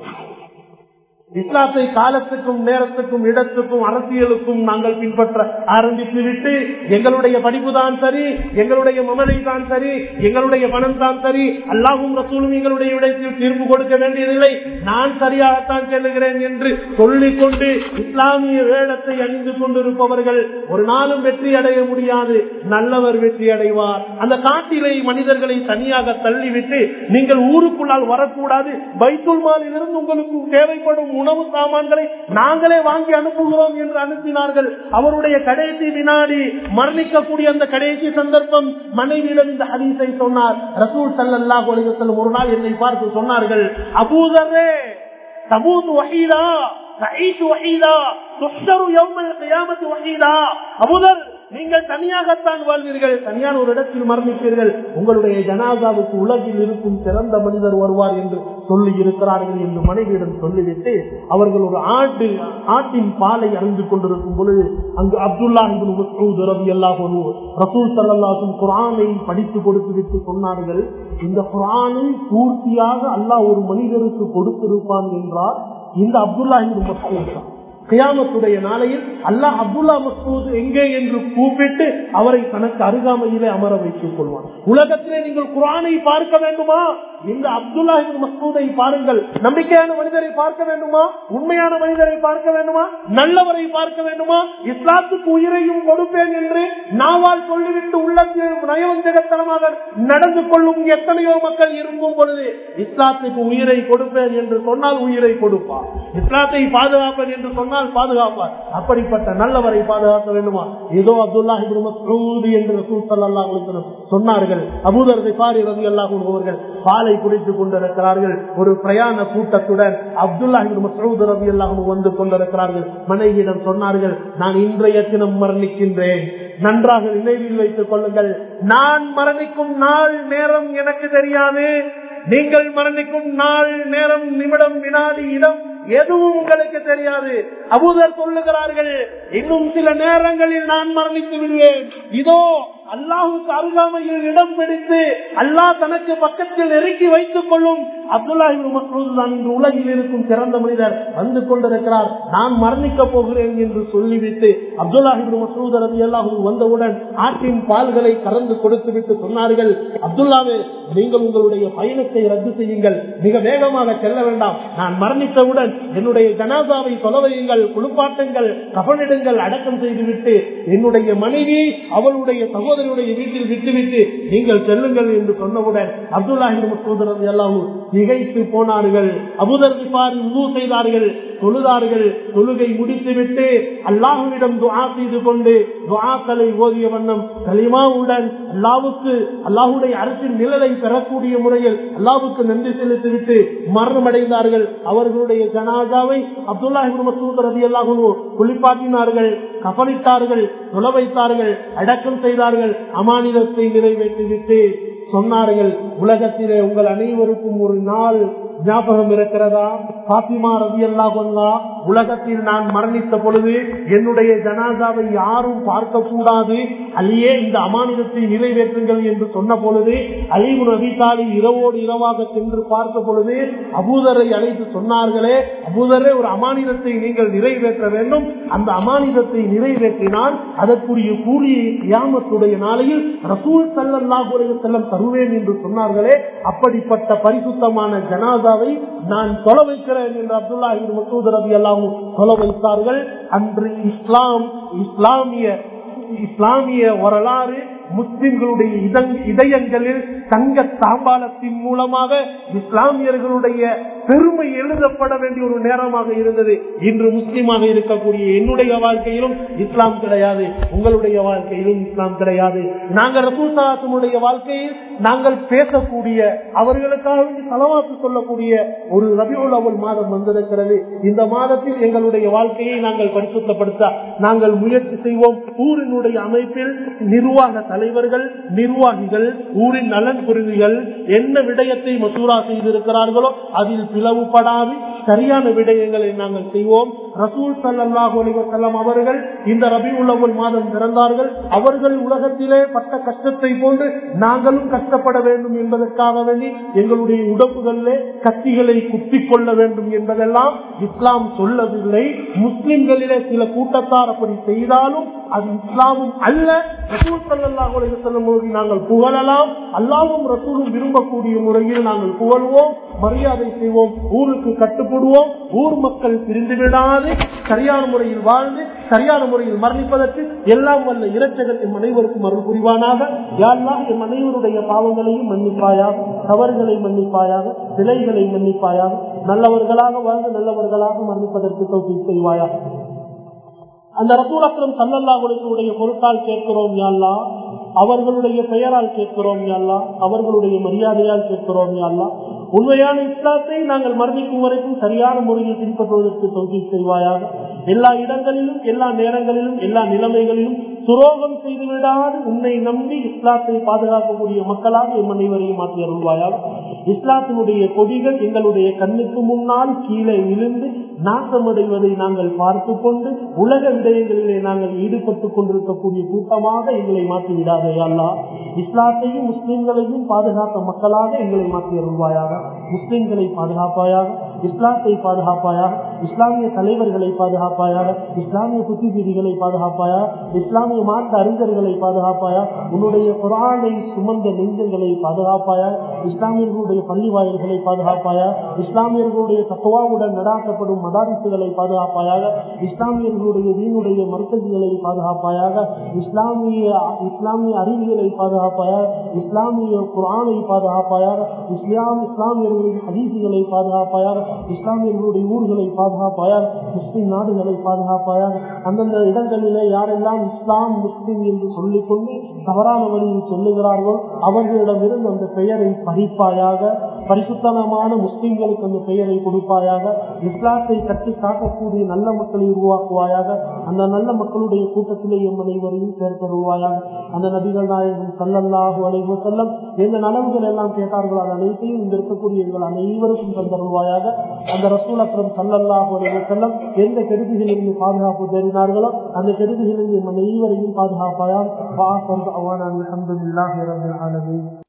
இஸ்லாத்தை காலத்துக்கும் நேரத்துக்கும் இடத்துக்கும் அரசியலுக்கும் நாங்கள் பின்பற்ற ஆரம்பித்து விட்டு எங்களுடைய படிப்பு தான் சரி எங்களுடைய மமதை தான் சரி எங்களுடைய பணம் தான் சரி அல்லாஹும் ரசூலும் எங்களுடைய இடத்தில் தீர்ப்பு கொடுக்க வேண்டியதில்லை. நான் சரியாகத்தான் செல்லுகிறேன் என்று சொல்லிக்கொண்டு இஸ்லாமிய வேடத்தை அணிந்து கொண்டிருப்பவர்கள் ஒரு நாளும் வெற்றி அடைய முடியாது. நல்லவர் வெற்றி அடைவார். அந்த காட்டிலே மனிதர்களை தனியாக தள்ளிவிட்டு நீங்கள் ஊருக்குள்ளால் வரக்கூடாது. பைத்துல் மாலிலிருந்து உங்களுக்கு தேவைப்படும் உணவு சாமான்களை நாங்களே வாங்கி அனுப்புகிறோம் என்று அனுப்பினார்கள். அவருடைய கடைசி வினாடி மரணிக்கக்கூடிய அந்த கடைசி சந்தர்ப்பம் மனைவியிடம் இந்த ஹரீஸை சொன்னார். ரசூல் சல்லல்லா ஒளிவத்தில் ஒரு நாள் என்னை பார்த்து சொன்னார்கள் அபூதரே தபூத் வகைதா வகைதா துஷரு எவ்வளவு வகைதா அபுதர் நீங்கள் தனியாகத்தான் வாழ்வீர்கள். தனியான ஒரு இடத்தில் மரணிப்பீர்கள். உங்களுடைய ஜனாதாவுக்கு உலகில் இருக்கும் சிறந்த மனிதர் வருவார் என்று சொல்லி இருக்கிறார்கள் என்று மனைவியிடம் சொல்லிவிட்டு அவர்கள் ஒரு ஆட்டு ஆட்டின் பாலை அறிந்து கொண்டிருக்கும் பொழுது அங்கு அப்துல்லா ரவி அல்லாஹ் ரசூல் சல்லாசும் குரானை படித்து கொடுத்து விட்டு சொன்னார்கள். இந்த குரானை பூர்த்தியாக அல்லாஹ் ஒரு மனிதருக்கு கொடுத்திருப்பான் என்றார். இந்த அப்துல்லா மக்கள் தான். கியாமத்துடைய நாளையில் அல்லாஹ் அப்துல்லா மசூத் எங்கே என்று கூப்பிட்டு அவரை தனக்கு அருகாமையிலே அமர வைத்துக் கொள்வான். உலகத்திலே நீங்கள் குரானை பார்க்க வேண்டுமா? இந்த அப்துல்லா மசூதை பாருங்கள். நம்பிக்கையான மனிதரை பார்க்க வேண்டுமா? உண்மையான மனிதரை பார்க்க வேண்டுமா? நல்லவரை பார்க்க வேண்டுமா? இஸ்லாத்துக்கு உயிரையும் கொடுப்பேன் என்று நாவால் சொல்லிவிட்டு உள்ளத்தில் நயவஞ்சகத்தனமாக நடந்து கொள்ளும் எத்தனையோ மக்கள் இருக்கும் பொழுது இஸ்லாத்துக்கு உயிரை கொடுப்பேன் என்று சொன்னால் உயிரை கொடுப்பார் இஸ்லாத்தை பாதுகாப்பேன் என்று சொன்னால் பாதுகாப்பார். அப்படிப்பட்ட நல்லவரை பாதுகாக்க வேண்டுமா? ஏதோ அப்துல்லா என்று சொன்னார்கள். அபூதரதை பாரி ரவி அல்லாஹ் அவர்கள் பாலை குடித்துக் கொண்டிருக்கிறார்கள். ஒரு பிரயாண கூட்டத்துடன் அப்துல்லா மசூத் ரவி அல்லாஹ் வந்து கொண்டிருக்கிறார்கள். மனைவியிடம் சொன்னார்கள் நான் இன்றைய தினம் மரணிக்கின்றேன். நன்றாக நினைவில் வைத்துக் கொள்ளுங்கள். நான் மரணிக்கும் நாள் நேரம் எனக்கு தெரியாது. நீங்கள் மரணிக்கும் நாள் நேரம் நிமிடம் வினாடி இடம் எதுவும் உங்களுக்கு தெரியாது. அபுதர் சொல்லுகிறார்கள் இன்னும் சில நேரங்களில் நான் மரணித்து விடுவேன். இதோ அல்லாஹுக்கு அருகாமையில் இடம் பிடித்து அல்லாஹ் தனக்கு பக்கத்தில் நெருக்கி வைத்துக் கொள்ளும் அப்துல்லாஹி மசூத் தான் உலகில் இருக்கும் சிறந்த மனிதர் வந்து கொண்டிருக்கிறார். நான் மரணிக்க போகிறேன் என்று சொல்லிவிட்டு அப்துல்லாஹி மசூத் ரவி அல்லாஹு வந்தவுடன் ஆற்றின் பால்களை கறந்து கொடுத்து விட்டு சொன்னார்கள் அப்துல்லாவே நீங்கள் உங்களுடைய பயணத்தை ரத்து செய்யுங்கள். மிக வேகமாக செல்ல வேண்டாம். நான் மரணித்தவுடன் என்னுடைய ஜனாதாவை தொலைவையுங்கள் குளிப்பாட்டுங்கள் கபனிடுங்கள் அடக்கம் செய்துவிட்டு என்னுடைய மனைவி அவளுடைய சகோதரனுடைய வீட்டில் விட்டுவிட்டு நீங்கள் செல்லுங்கள் என்று சொன்னவுடன் அப்துல்லாஹி மசூதரது எல்லாம் திகைத்து போனார்கள். அபுதர் விபாரி உது செய்தார்கள் தொழுதார்கள் தொழுகை முடித்துவிட்டு அல்லாஹுவிடம் துவா செய்து கொண்டு துவாக்களை ஓதிய வண்ணம் கலிமாவுடன் அல்லாவுக்கு அல்லாஹுடைய அரசின் நிழலை பெறக்கூடிய முறையில் அல்லாவுக்கு நன்றி செலுத்திவிட்டு மரணமடைந்தார்கள். அவர்களுடைய ஜனாஜாவை அப்துல்லாஹி மசூத் ரதி அல்லாஹு குளிப்பாட்டினார்கள் கபலிட்டார்கள் தொலை வைத்தார்கள் அடக்கம் செய்தார்கள் அமானிதத்தை நிறைவேற்றிவிட்டு சொன்னார்கள் உலகத்திலே உங்கள் அனைவருக்கும் ஒரு நாள் ஞாபகம் இருக்கிறதா? பாத்திமா ரவி அல்லா உலகத்தில் நான் மரணித்த பொழுது என்னுடைய ஜனாதாவை யாரும் பார்க்க கூடாது அலியே இந்த அமானிதத்தை நிறைவேற்றுங்கள் என்று சொன்ன பொழுது அலிபு நபிதாலி இரவோடு இரவாக சென்று பார்த்த பொழுது அபூதரை அழைத்து சொன்னார்களே அபூதரே ஒரு அமானிதத்தை நீங்கள் நிறைவேற்ற வேண்டும். அந்த அமானிதத்தை நிறைவேற்றினால் அதற்குரிய கூலியை கியாமத்துடைய நாளையில் ரசூல் சல்லாஹுடைய செல்லம் தருவேன் என்று சொன்னார்களே. அப்படிப்பட்ட பரிசுத்தமான ஜனாதாவை நான் தொலை வைக்கிறேன் என்று அப்துல்லாஹி மசூத் ரபி அல்லாமும் தொலை வைத்தார்கள். அன்று இஸ்லாம் இஸ்லாமிய இஸ்லாமிய வரலாறு முஸ்லிம்களுடைய இதயங்களில் தங்க தாம்பாலத்தின் மூலமாக இஸ்லாமியர்களுடைய பெருமை எழுதப்பட வேண்டிய ஒரு நேரமாக இருந்தது. இன்று முஸ்லீமாக இருக்கக்கூடிய என்னுடைய வாழ்க்கையிலும் இஸ்லாம் கிடையாது. உங்களுடைய வாழ்க்கையிலும் இஸ்லாம் கிடையாது. நாங்கள் ரசூசாசனுடைய வாழ்க்கையில் நாங்கள் பேசக்கூடிய அவர்களுக்காக தலவாத்து சொல்லக்கூடிய ஒரு ரபியுல் அவல் மாதம் வந்திருக்கிறது. இந்த மாதத்தில் எங்களுடைய வாழ்க்கையை நாங்கள் பரிசுத்தப்படுத்த நாங்கள் முயற்சி செய்வோம். ஊரினுடைய அமைப்பில் நிர்வாக தலைவர்கள் நிர்வாகிகள் ஊரின் நலன் புரிதிகள் என்ன விடயத்தை மசூரா செய்திருக்கிறார்களோ அதில் பிளவுபடாது சரியான விடயங்களை நாங்கள் செய்வோம். ரசூல் சல்லாஹூ அலிவசல்லாம் அவர்கள் இந்த ரபி உலகல் மாதம் பிறந்தார்கள். அவர்கள் உலகத்திலே பட்ட கஷ்டத்தை போன்று நாங்களும் கஷ்டப்பட வேண்டும் என்பதற்காக வேண்டி எங்களுடைய உடம்புகளிலே கத்திகளை குத்திக் கொள்ள வேண்டும் என்பதெல்லாம் இஸ்லாம் சொல்லவில்லை. முஸ்லிம்களிலே சில கூட்டத்தார் அப்படி செய்தாலும் அது இஸ்லாமும் அல்ல. ரசூல் சல்லாஹூ அலிவசல்லம் நாங்கள் புகழலாம். அல்லாவும் ரசூலும் விரும்பக்கூடிய முறையில் நாங்கள் புகழ்வோம் மரியாதை செய்வோம் ஊருக்கு கட்டுப்படுவோம் ஊர் மக்கள் பிரிந்துவிடாது வாழ்ந்து சரியான முறையில் வாழ்ந்து சரியான முறையில் மரணிப்பதற்கு எல்லாம் வல்ல இரட்சகர் எம் அனைவருக்கும் அருள் புரிவானாக. யாரெல்லாம் எம் அனைவருடைய பாவங்களையும் மன்னிப்பாயாக தவறுகளை மன்னிப்பாயாக சிலைகளை மன்னிப்பாயாக நல்லவர்களாக வாழ்ந்து நல்லவர்களாக மரணிப்பதற்கு தோல்வி செய்வாயாக. அந்த ரசூல் அக்ரம் சல்லல்லாஹுடைய பொருட்டால் கேட்கிறோம் யாழ்லா அவர்களுடைய பெயரால் கேட்கிறோம் யாழ்லா அவர்களுடைய மரியாதையால் கேட்கிறோம் யாழ்லா உண்மையான இஸ்லாத்தை நாங்கள் மரணிக்கும் வரைக்கும் சரியான முறையில் பின்பற்றுவதற்கு தொகுதி செய்வாயாக? எல்லா இடங்களிலும் எல்லா நேரங்களிலும் எல்லா நிலைமைகளிலும் துரோகம் செய்துவிடாது. உன்னை நம்பி இஸ்லாத்தை பாதுகாக்கக்கூடிய மக்களாக எம் அனைவரையும் மாற்றி அருள்வாயாக. இஸ்லாத்தினுடைய கொடிகள் எங்களுடைய கண்ணுக்கு முன்னால் கீழே விழுந்து நாசமடைவதை நாங்கள் பார்த்து கொண்டு உலக விடயங்களிலே நாங்கள் ஈடுபட்டுக் கொண்டிருக்கக்கூடிய கூட்டமாக எங்களை மாற்றி விடாதையல்லா இஸ்லாத்தையும் முஸ்லிம்களையும் பாதுகாத்த மக்களாக எங்களை மாற்றி அருள்வாயாக. முஸ்லிம்களை பாதுகாப்பாயாக. இஸ்லாத்தை பாதுகாப்பாயாக இஸ்லாமிய தலைவர்களை பாதுகாப்பாயாக இஸ்லாமிய புத்திஜீவிகளை பாதுகாப்பாயா இஸ்லாமிய மாற்று அறிஞர்களை பாதுகாப்பாயா உன்னுடைய குரானை சுமந்த நெஞ்சங்களை பாதுகாப்பாயா இஸ்லாமியர்களுடைய பள்ளி வாயில்களை பாதுகாப்பாயா இஸ்லாமியர்களுடைய தத்துவாவுடன் நடாக்கப்படும் மதாரிசுகளை பாதுகாப்பாயாக இஸ்லாமியர்களுடைய வீணுடைய மருத்துவங்களை பாதுகாப்பாயாக இஸ்லாமிய இஸ்லாமிய அறிவியலை பாதுகாப்பாயா இஸ்லாமிய குரானை பாதுகாப்பாயாக இஸ்லாம் இஸ்லாமியர்களின் ஹதீசுகளை பாதுகாப்பாயாக இஸ்லாமியர்களுடைய ஊர்களை பாதுகாப்பாயாக முஸ்லிம் நாடுகளை பாதுகாப்பாயாக அந்தந்த இடங்களிலே யாரெல்லாம் இஸ்லாம் முஸ்லிம் என்று சொல்லிக்கொண்டு தவறான வழியில் சொல்லுகிறார்கள் அவர்களிடமிருந்து அந்த பெயரை பறிப்பாயாக பரிசுத்தனமான முஸ்லிம்களுக்கு அந்த பெயரை கொடுப்பாயாக இஸ்லாத்தை கட்டி காக்கக்கூடிய நல்ல மக்களை உருவாக்குவாயாக அந்த நல்ல மக்களுடைய கூட்டத்திலே எம் அனைவரையும் சேர்த்தருவாயாக அந்த நபிகள் நாயகம் சல்லல்லாஹு அலைவ செல்லம் எந்த நலவுகள் எல்லாம் கேட்டார்களோ அது அனைத்தையும் இங்க இருக்கக்கூடிய எங்கள் அனைவருக்கும் தந்தருவாயாக அந்த ரசூல் அப்புறம் சல்லல்லாஹு அலைவ செல்லம் எந்த கெடுதிகளிலிருந்து பாதுகாப்பு தேடினார்களோ அந்த கெடுதிகளிலிருந்து எம் அனைவரையும் பாதுகாப்பாயாக. அவான அலமதுல்லாஹி ரபில் ஆலமீன்.